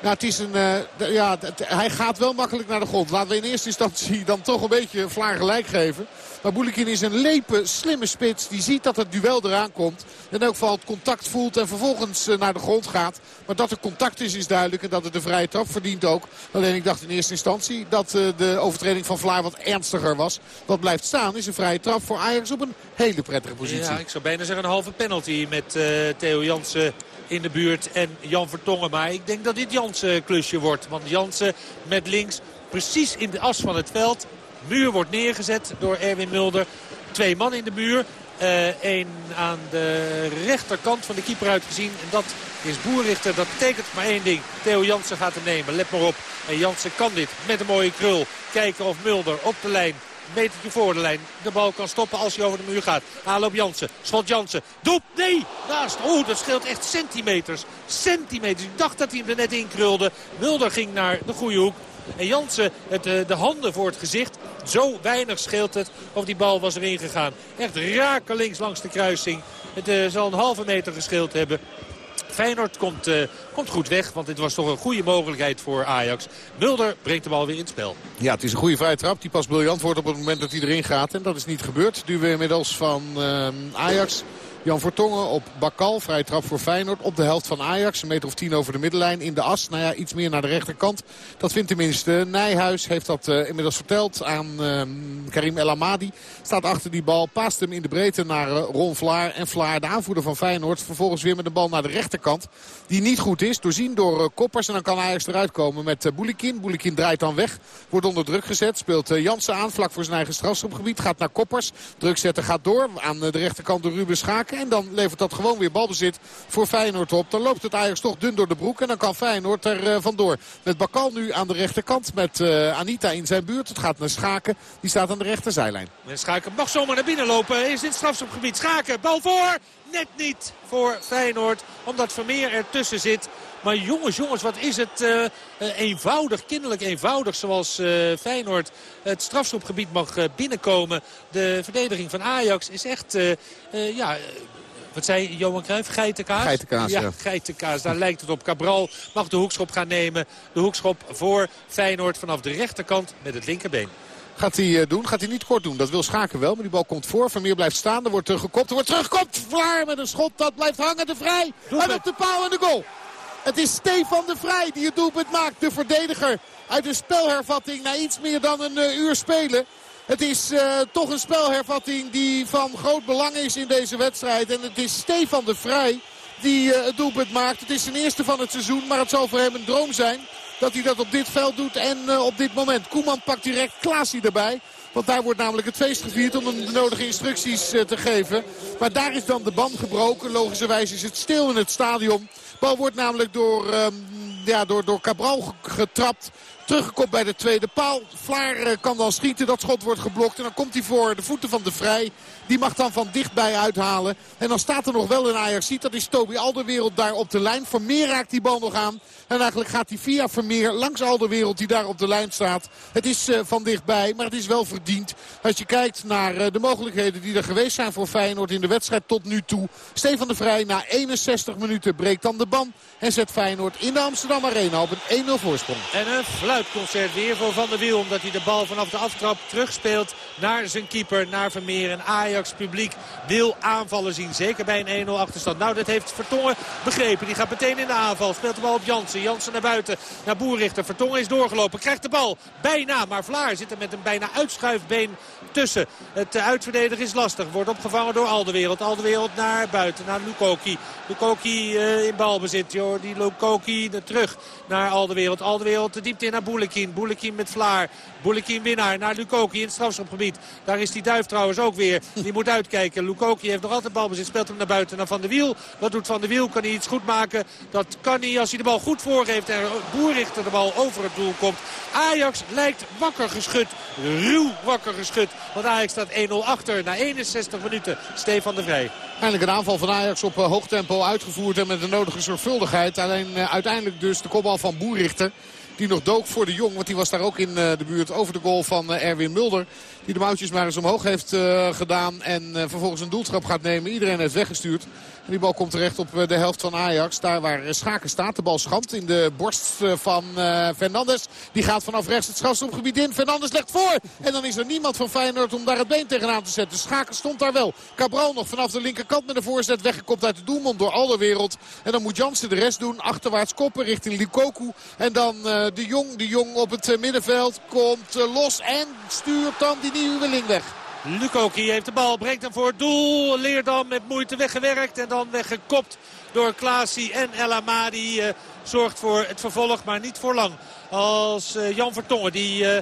Nou, het is een, ja, hij gaat wel makkelijk naar de grond. Laten we in eerste instantie dan toch een beetje Vlaar gelijk geven. Maar Boulikin is een lepe, slimme spits. Die ziet dat het duel eraan komt. In elk geval het contact voelt en vervolgens naar de grond gaat. Maar dat er contact is, is duidelijk. En dat het de vrije trap verdient ook. Alleen ik dacht in eerste instantie dat de overtreding van Vlaar wat ernstiger was. Wat blijft staan is een vrije trap voor Ajax op een hele prettige positie. Ja, ik zou bijna zeggen een halve penalty met uh, Theo Jansen in de buurt en Jan Vertongen. Maar ik denk dat dit Jansen klusje wordt. Want Jansen met links precies in de as van het veld. Muur wordt neergezet door Erwin Mulder. Twee man in de muur. Eén uh, aan de rechterkant van de keeper uitgezien. En dat is Boerrichter. Dat betekent maar één ding. Theo Jansen gaat er nemen. Let maar op. En Jansen kan dit met een mooie krul. Kijken of Mulder op de lijn metertje voor de lijn. De bal kan stoppen als hij over de muur gaat. Aanloop Jansen. Schot Jansen. Doep. Nee. Naast. Oeh, dat scheelt echt centimeters. Centimeters. Ik dacht dat hij hem er net in krulde. Mulder ging naar de goede hoek. En Jansen, het, de handen voor het gezicht. Zo weinig scheelt het of die bal was erin gegaan. Echt rakelings langs de kruising. Het uh, zal een halve meter gescheeld hebben. Feyenoord komt, uh, komt goed weg, want dit was toch een goede mogelijkheid voor Ajax. Mulder brengt de bal weer in het spel. Ja, het is een goede vrije trap. Die pas briljant wordt op het moment dat hij erin gaat. En dat is niet gebeurd. Nu weer inmiddels van uh, Ajax. Jan Vertongen op Bakal. Vrije trap voor Feyenoord. Op de helft van Ajax. Een meter of tien over de middenlijn. In de as. Nou ja, iets meer naar de rechterkant. Dat vindt tenminste Nijhuis. Heeft dat uh, inmiddels verteld aan uh, Karim El Amadi. Staat achter die bal. Paast hem in de breedte naar uh, Ron Vlaar. En Vlaar, de aanvoerder van Feyenoord. Vervolgens weer met de bal naar de rechterkant. Die niet goed is. Doorzien door Koppers. En dan kan Ajax eruit komen met Boulikin. Boulikin draait dan weg. Wordt onder druk gezet. Speelt Jansen aan. Vlak voor zijn eigen strafschopgebied. Gaat naar Koppers. Druk zetten gaat door. Aan de rechterkant door Ruben En dan levert dat gewoon weer balbezit voor Feyenoord op. Dan loopt het Ajax toch dun door de broek. En dan kan Feyenoord er uh, vandoor. Met Bakal nu aan de rechterkant. Met uh, Anita in zijn buurt. Het gaat naar Schaken. Die staat aan de rechterzijlijn. En Schaken mag zomaar naar binnen lopen. Is dit strafschopgebied. Schaken. Bal voor. Net niet voor Feyenoord. Omdat Vermeer ertussen zit. Maar jongens, jongens, wat is het uh, eenvoudig, kinderlijk eenvoudig. Zoals uh, Feyenoord het strafschopgebied mag binnenkomen. De verdediging van Ajax is echt, ja... Wat zei Johan Cruijff? Geitenkaas? Geitenkaas, ja. ja. Geitenkaas, daar lijkt het op. Cabral mag de hoekschop gaan nemen. De hoekschop voor Feyenoord vanaf de rechterkant met het linkerbeen. Gaat hij doen? Gaat hij niet kort doen? Dat wil Schaken wel, maar die bal komt voor. Vermeer blijft staan. Er wordt uh, gekopt. Er wordt teruggekopt. Vlaar met een schot. Dat blijft hangen. De vrij. En op de paal en de goal. Het is Stefan de Vrij die het doelpunt maakt. De verdediger uit de spelhervatting na iets meer dan een uh, uur spelen. Het is uh, toch een spelhervatting die van groot belang is in deze wedstrijd. En het is Stefan de Vrij die uh, het doelpunt maakt. Het is zijn eerste van het seizoen, maar het zal voor hem een droom zijn dat hij dat op dit veld doet en op dit moment. Koeman pakt direct Klaasie erbij. Want daar wordt namelijk het feest gevierd om hem de nodige instructies te geven. Maar daar is dan de band gebroken. Logischerwijs is het stil in het stadion. Bal wordt namelijk door, um, ja, door, door Cabral getrapt. Teruggekopt bij de tweede paal. Vlaar uh, kan dan schieten. Dat schot wordt geblokt. En dan komt hij voor de voeten van de Vrij. Die mag dan van dichtbij uithalen. En dan staat er nog wel een Ajax. Ziet dat is Toby Alderwereld daar op de lijn. Vermeer raakt die bal nog aan. En eigenlijk gaat hij via Vermeer langs Alderwereld die daar op de lijn staat. Het is uh, van dichtbij, maar het is wel verdiend. Als je kijkt naar uh, de mogelijkheden die er geweest zijn voor Feyenoord in de wedstrijd tot nu toe. Stefan de Vrij na 61 minuten breekt dan de ban. En zet Feyenoord in de Amsterdam Arena op een 1-0 voorsprong. En een fluitconcert weer voor Van der Wiel. Omdat hij de bal vanaf de aftrap terugspeelt naar zijn keeper, naar Vermeer. En Ajax publiek wil aanvallen zien. Zeker bij een 1-0 achterstand. Nou, dat heeft Vertongen begrepen. Die gaat meteen in de aanval. Speelt de bal op Jansen. Jansen naar buiten. Naar Boerrichter. Vertongen is doorgelopen. Krijgt de bal. Bijna. Maar Vlaar zit er met een bijna uitschuifbeen tussen. Het uitverdedigen is lastig. Wordt opgevangen door Aldewereld. Aldewereld naar buiten. Naar Lukoki. Lukoki uh, in balbezit. Die Lukoki terug naar Aldewereld. Aldewereld de diepte in naar Boulekin. Boulekin met Vlaar. Boulekin winnaar naar Lukoki in het strafschopgebied. Daar is die duif trouwens ook weer. Die moet uitkijken. Lukoki heeft nog altijd balbezit. Speelt hem naar buiten naar Van der Wiel. Wat doet Van der Wiel? Kan hij iets goed maken? Dat kan hij als hij de bal goed voorgeeft. En Boerrichter de bal over het doel komt. Ajax lijkt wakker geschud. Ruw wakker geschud. Want Ajax staat 1-0 achter na 61 minuten. Stefan de Vrij. Eindelijk een aanval van Ajax op uh, hoog tempo uitgevoerd. En met de nodige zorgvuldigheid. Alleen uh, uiteindelijk dus de kopbal van Boerrichter. Die nog dook voor de Jong. Want die was daar ook in uh, de buurt over de goal van Erwin Mulder. Die de mouwtjes maar eens omhoog heeft gedaan. En vervolgens een doeltrap gaat nemen. Iedereen heeft weggestuurd. Die bal komt terecht op de helft van Ajax. Daar waar Schaken staat. De bal schampt in de borst van uh, Fernandes. Die gaat vanaf rechts het strafstopgebied in. Fernandes legt voor. En dan is er niemand van Feyenoord om daar het been tegenaan te zetten. Schaken stond daar wel. Cabral nog vanaf de linkerkant met een voorzet weggekopt uit de doelmond door Alderwereld. En dan moet Jansen de rest doen. Achterwaarts koppen richting Likoku. En dan de Jong. De Jong op het middenveld komt los en stuurt dan die nieuweling weg. Lukoki heeft de bal, brengt hem voor het doel. Leerdam met moeite weggewerkt en dan weggekopt door Klaasie en El Amadi. Uh, zorgt voor het vervolg, maar niet voor lang. Als uh, Jan Vertongen die uh,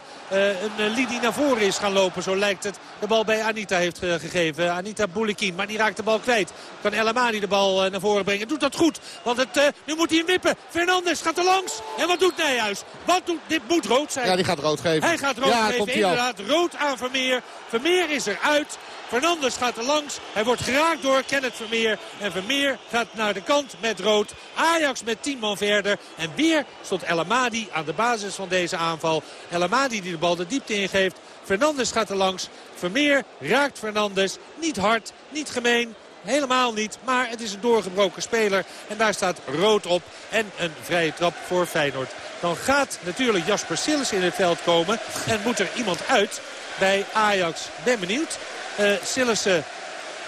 een lied die naar voren is gaan lopen, zo lijkt het. De bal bij Anita heeft gegeven. Anita Boulikin, maar die raakt de bal kwijt. Kan El Amadi de bal naar voren brengen. Doet dat goed, want het, nu moet hij hem wippen. Fernandes gaat er langs. En wat doet Nijhuis? Wat doet, dit moet rood zijn. Ja, die gaat rood geven. Hij gaat rood ja, geven, inderdaad. Rood aan Vermeer. Vermeer is eruit. Fernandes gaat er langs. Hij wordt geraakt door Kenneth Vermeer. En Vermeer gaat naar de kant met rood. Ajax met 10 man verder. En weer stond El Amadi aan de basis van deze aanval. El Amadi die de bal de diepte ingeeft. Fernandes gaat er langs. Vermeer raakt Fernandes. Niet hard, niet gemeen. Helemaal niet, maar het is een doorgebroken speler. En daar staat rood op en een vrije trap voor Feyenoord. Dan gaat natuurlijk Jasper Sillis in het veld komen. En moet er iemand uit bij Ajax. Ben benieuwd. Uh, Sillissen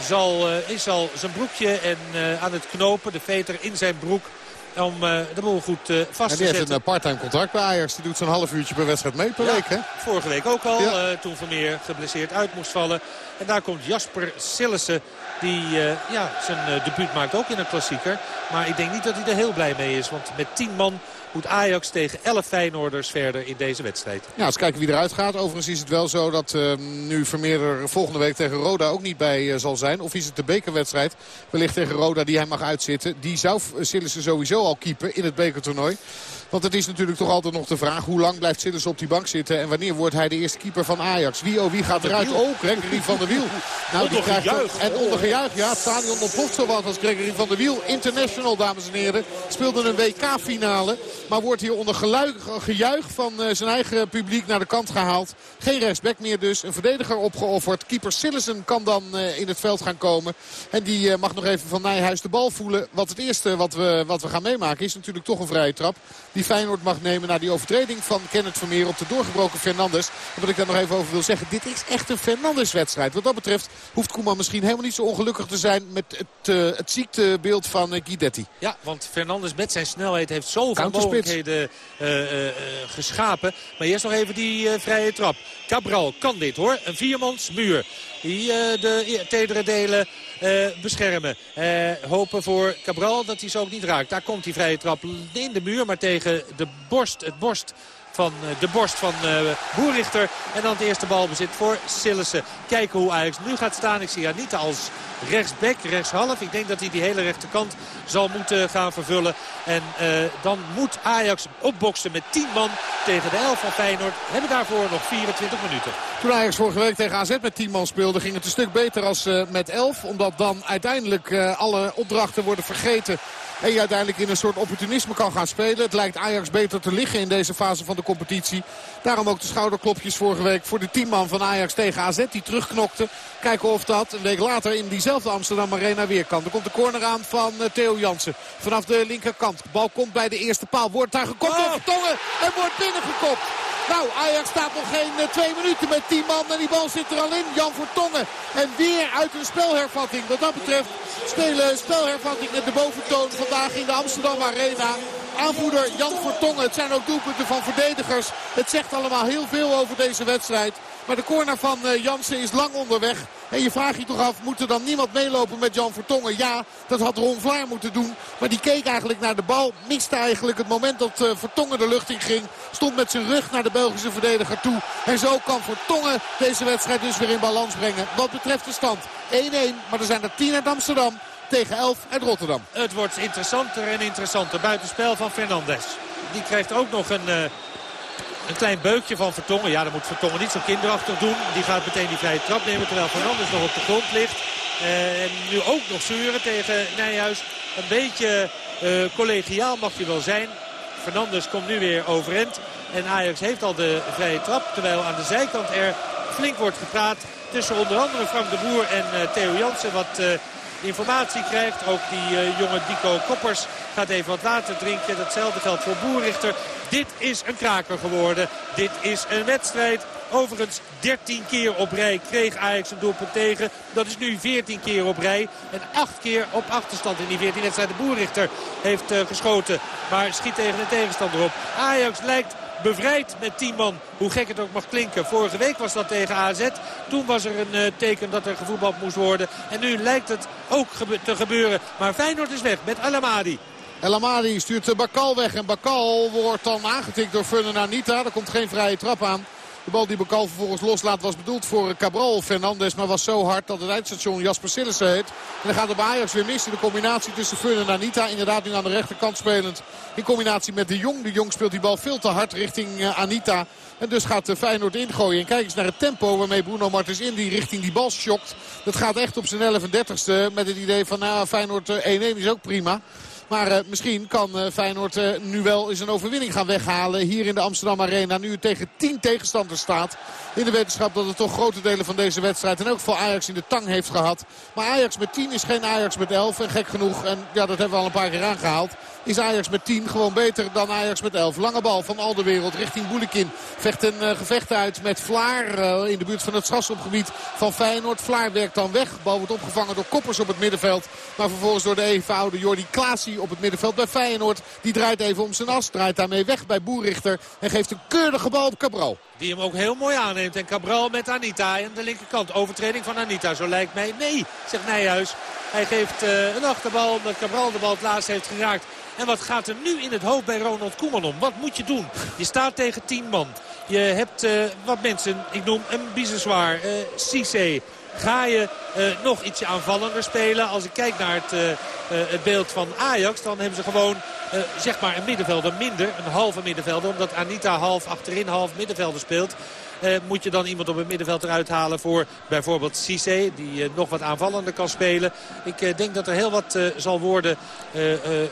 zal, uh, is al zijn broekje en, uh, aan het knopen. De veter in zijn broek om uh, de boel goed uh, vast te zetten. heeft een parttime contract bij Ajax. Die doet zo'n half uurtje per wedstrijd mee per ja, week. Hè? Vorige week ook al, ja. toen Vermeer geblesseerd uit moest vallen. En daar komt Jasper Sillissen. Die ja, zijn debuut maakt ook in een klassieker. Maar ik denk niet dat hij er heel blij mee is. Want met 10 man moet Ajax tegen 11 Feyenoorders verder in deze wedstrijd. Ja, eens kijken wie eruit gaat. Overigens is het wel zo dat uh, nu Vermeer er volgende week tegen Roda ook niet bij uh, zal zijn. Of is het de bekerwedstrijd wellicht tegen Roda die hij mag uitzitten. Die zou Sillissen sowieso al keepen in het bekertoernooi. Want het is natuurlijk toch altijd nog de vraag... hoe lang blijft Sillissen op die bank zitten... en wanneer wordt hij de eerste keeper van Ajax? Wie, oh, wie gaat eruit? Oh, Gregory van der Wiel. [laughs] Nou, die krijgt er, en ondergejuich. Ja, het stadion ontploft zo wat als Gregory van der Wiel. International, dames en heren. Speelde een WK-finale. Maar wordt hier onder gejuich van uh, zijn eigen publiek naar de kant gehaald. Geen rechtsback meer dus. Een verdediger opgeofferd. Keeper Sillissen kan dan uh, in het veld gaan komen. En die uh, mag nog even van Nijhuis de bal voelen. Wat het eerste wat we, wat we gaan meemaken is natuurlijk toch een vrije trap. Die die Feyenoord mag nemen na die overtreding van Kenneth Vermeer op de doorgebroken Fernandes. En wat ik daar nog even over wil zeggen, dit is echt een Fernandes-wedstrijd. Wat dat betreft hoeft Koeman misschien helemaal niet zo ongelukkig te zijn met het, uh, het ziektebeeld van uh, Guidetti. Ja, want Fernandes met zijn snelheid heeft zoveel mogelijkheden uh, geschapen. Maar eerst nog even die vrije trap. Cabral kan dit hoor. Een viermans muur. Die de tedere delen beschermen. hopen voor Cabral dat hij zo ook niet raakt. Daar komt die vrije trap in de muur. Maar tegen de borst, het borst van eh, de borst van uh, Boerichter. En dan het eerste balbezit voor Sillissen. Kijken hoe Ajax nu gaat staan. Ik zie niet als rechtsback, rechtshalf. Ik denk dat hij die hele rechterkant zal moeten gaan vervullen. En uh, dan moet Ajax opboksen met 10 man tegen de 11 van Feyenoord. Hebben daarvoor nog 24 minuten. Toen Ajax vorige week tegen AZ met 10 man speelde ging het een stuk beter als uh, met 11. Omdat dan uiteindelijk alle opdrachten worden vergeten en je uiteindelijk in een soort opportunisme kan gaan spelen. Het lijkt Ajax beter te liggen in deze fase van de competitie. Daarom ook de schouderklopjes vorige week voor de teamman van Ajax tegen AZ. Die terugknokte. Kijken of dat een week later in diezelfde Amsterdam Arena weer kan. Er komt de corner aan van uh, Theo Jansen. Vanaf de linkerkant. De bal komt bij de eerste paal. Wordt daar gekopt oh. door Vertongen. En wordt binnengekopt. Nou, Ajax staat nog geen uh, twee minuten met 10 man. En die bal zit er al in. Jan Vertongen. En weer uit een spelhervatting. Wat dat betreft spelen spelhervattingen de boventoon vandaag in de Amsterdam Arena. Aanvoerder Jan Vertongen. Het zijn ook doelpunten van verdedigers. Het zegt allemaal heel veel over deze wedstrijd. Maar de corner van uh, Jansen is lang onderweg. En je vraagt je toch af, moet er dan niemand meelopen met Jan Vertongen? Ja, dat had Ron Vlaar moeten doen. Maar die keek eigenlijk naar de bal. Miste eigenlijk het moment dat uh, Vertongen de lucht in ging. Stond met zijn rug naar de Belgische verdediger toe. En zo kan Vertongen deze wedstrijd dus weer in balans brengen. Wat betreft de stand 1-1. Maar er zijn er 10 uit Amsterdam tegen 11 uit Rotterdam. Het wordt interessanter en interessanter. Buitenspel van Fernandes. Die krijgt ook nog een... Uh een klein beukje van Vertongen. Ja, dan moet Vertongen niet zo kinderachtig doen. Die gaat meteen die vrije trap nemen terwijl Fernandes nog op de grond ligt. Uh, en nu ook nog zeuren tegen Nijhuis. Een beetje uh, collegiaal mag je wel zijn. Fernandes komt nu weer overend. En Ajax heeft al de vrije trap. Terwijl aan de zijkant er flink wordt gepraat. Tussen onder andere Frank de Boer en uh, Theo Jansen. Wat informatie krijgt. Ook die uh, jonge Dico Koppers gaat even wat water drinken. Datzelfde geldt voor Boerichter. Dit is een kraker geworden. Dit is een wedstrijd. Overigens 13 keer op rij kreeg Ajax een doelpunt tegen. Dat is nu 14 keer op rij. En 8 keer op achterstand in die 14 wedstrijden. Boerichter heeft uh, geschoten. Maar schiet tegen de tegenstander op. Ajax lijkt bevrijd met 10 man. Hoe gek het ook mag klinken. Vorige week was dat tegen AZ. Toen was er een uh, teken dat er gevoetbald moest worden. En nu lijkt het ook te gebeuren. Maar Feyenoord is weg met Alamadi. El Amadi stuurt Bakal weg. En Bakal wordt dan aangetikt door Fernand Anita. Er komt geen vrije trap aan. De bal die Bakal vervolgens loslaat was bedoeld voor Cabral Fernandes. Maar was zo hard dat het eindstation Jasper Sillissen heet. En dan gaat de Ajax weer mis de combinatie tussen Fun en Anita. Inderdaad nu aan de rechterkant spelend. In combinatie met de Jong. De Jong speelt die bal veel te hard richting uh, Anita. En dus gaat uh, Feyenoord ingooien. En kijk eens naar het tempo waarmee Bruno Martens in die richting die bal schokt. Dat gaat echt op zijn 11-30ste. Met het idee van nou, Feyenoord 1-1 uh, is ook prima. Maar uh, misschien kan uh, Feyenoord uh, nu wel eens een overwinning gaan weghalen. Hier in de Amsterdam Arena. Nu tegen 10 tegenstanders staat. In de wetenschap dat het toch grote delen van deze wedstrijd en ook voor Ajax in de tang heeft gehad. Maar Ajax met 10 is geen Ajax met 11. En gek genoeg, en ja, dat hebben we al een paar keer aangehaald is Ajax met 10 gewoon beter dan Ajax met 11. Lange bal van al de wereld richting Boelekin. Vecht een uh, gevecht uit met Vlaar uh, in de buurt van het strafschopgebied van Feyenoord. Vlaar werkt dan weg. Bal wordt opgevangen door Koppers op het middenveld. Maar vervolgens door de even oude Jordi Klaasie op het middenveld bij Feyenoord. Die draait even om zijn as. Draait daarmee weg bij Boerichter. En geeft een keurige bal op Cabral. Die hem ook heel mooi aanneemt. En Cabral met Anita aan de linkerkant. Overtreding van Anita, zo lijkt mij. Nee, zegt Nijhuis. Hij geeft uh, een achterbal omdat Cabral de bal het laatst heeft geraakt. En wat gaat er nu in het hoofd bij Ronald Koeman om? Wat moet je doen? Je staat tegen 10 man. Je hebt uh, wat mensen, ik noem een Biseswaar, uh, Cisse. Ga je uh, nog ietsje aanvallender spelen? Als ik kijk naar het, het beeld van Ajax, dan hebben ze gewoon zeg maar een middenvelder minder. Een halve middenvelder, omdat Anita half achterin, half middenvelder speelt. Uh, moet je dan iemand op het middenveld eruit halen voor bijvoorbeeld Cisse. Die uh, nog wat aanvallender kan spelen. Ik uh, denk dat er heel wat zal worden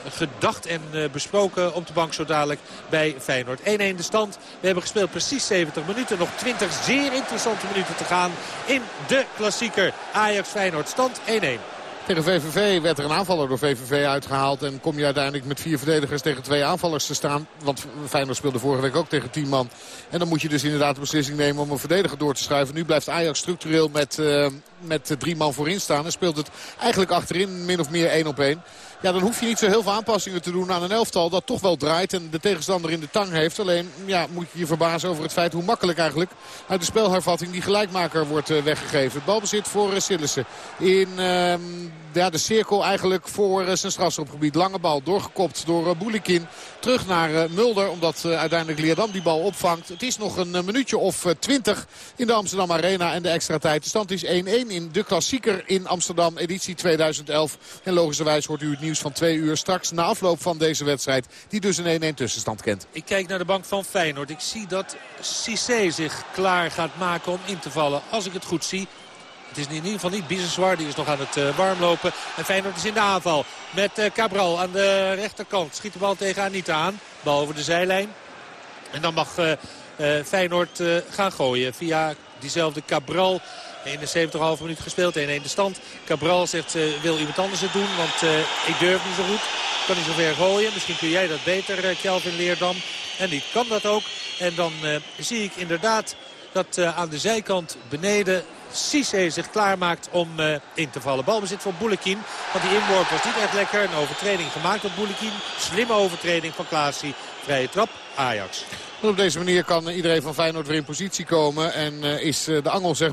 gedacht en besproken op de bank zo dadelijk bij Feyenoord. 1-1 de stand. We hebben gespeeld precies 70 minuten. Nog 20 zeer interessante minuten te gaan in de klassieker Ajax-Feyenoord. Stand 1-1. Tegen VVV werd er een aanvaller door VVV uitgehaald. En kom je uiteindelijk met vier verdedigers tegen twee aanvallers te staan. Want Feyenoord speelde vorige week ook tegen tien man. En dan moet je dus inderdaad de beslissing nemen om een verdediger door te schuiven. Nu blijft Ajax structureel met, uh, met drie man voorin staan. En speelt het eigenlijk achterin min of meer één op één. Ja, dan hoef je niet zo heel veel aanpassingen te doen aan een elftal dat toch wel draait en de tegenstander in de tang heeft. Alleen ja, moet je je verbazen over het feit hoe makkelijk eigenlijk uit de spelhervatting die gelijkmaker wordt uh, weggegeven. Het balbezit voor uh, Sillissen in uh, ja, de cirkel eigenlijk voor uh, zijn strafschopgebied. Lange bal doorgekopt door Boulikin. Terug naar Mulder omdat uiteindelijk Leerdam die bal opvangt. Het is nog een minuutje of 20 in de Amsterdam Arena en de extra tijd. De stand is 1-1 in de klassieker in Amsterdam editie 2011. En logischerwijs hoort u het nieuws van twee uur straks na afloop van deze wedstrijd. Die dus een 1-1 tussenstand kent. Ik kijk naar de bank van Feyenoord. Ik zie dat Cissé zich klaar gaat maken om in te vallen. Als ik het goed zie. Het is in ieder geval niet Biseswar, die is nog aan het uh, warmlopen. En Feyenoord is in de aanval met uh, Cabral aan de rechterkant. Schiet de bal tegen Anita aan. Bal over de zijlijn. En dan mag uh, Feyenoord gaan gooien via diezelfde Cabral. 71,5 minuut gespeeld, 1-1 de stand. Cabral zegt, wil iemand anders het doen, want ik durf niet zo goed. Kan niet zo ver gooien. Misschien kun jij dat beter, Kelvin Leerdam. En die kan dat ook. En dan zie ik inderdaad dat aan de zijkant beneden Cissé zich klaarmaakt om in te vallen. Balbezit voor Boulekin. Want die inworp was niet echt lekker. Een overtreding gemaakt op Boulekin. Slimme overtreding van Klaasie. Vrije trap Ajax. Op deze manier kan iedereen van Feyenoord weer in positie komen. En is de angel zeg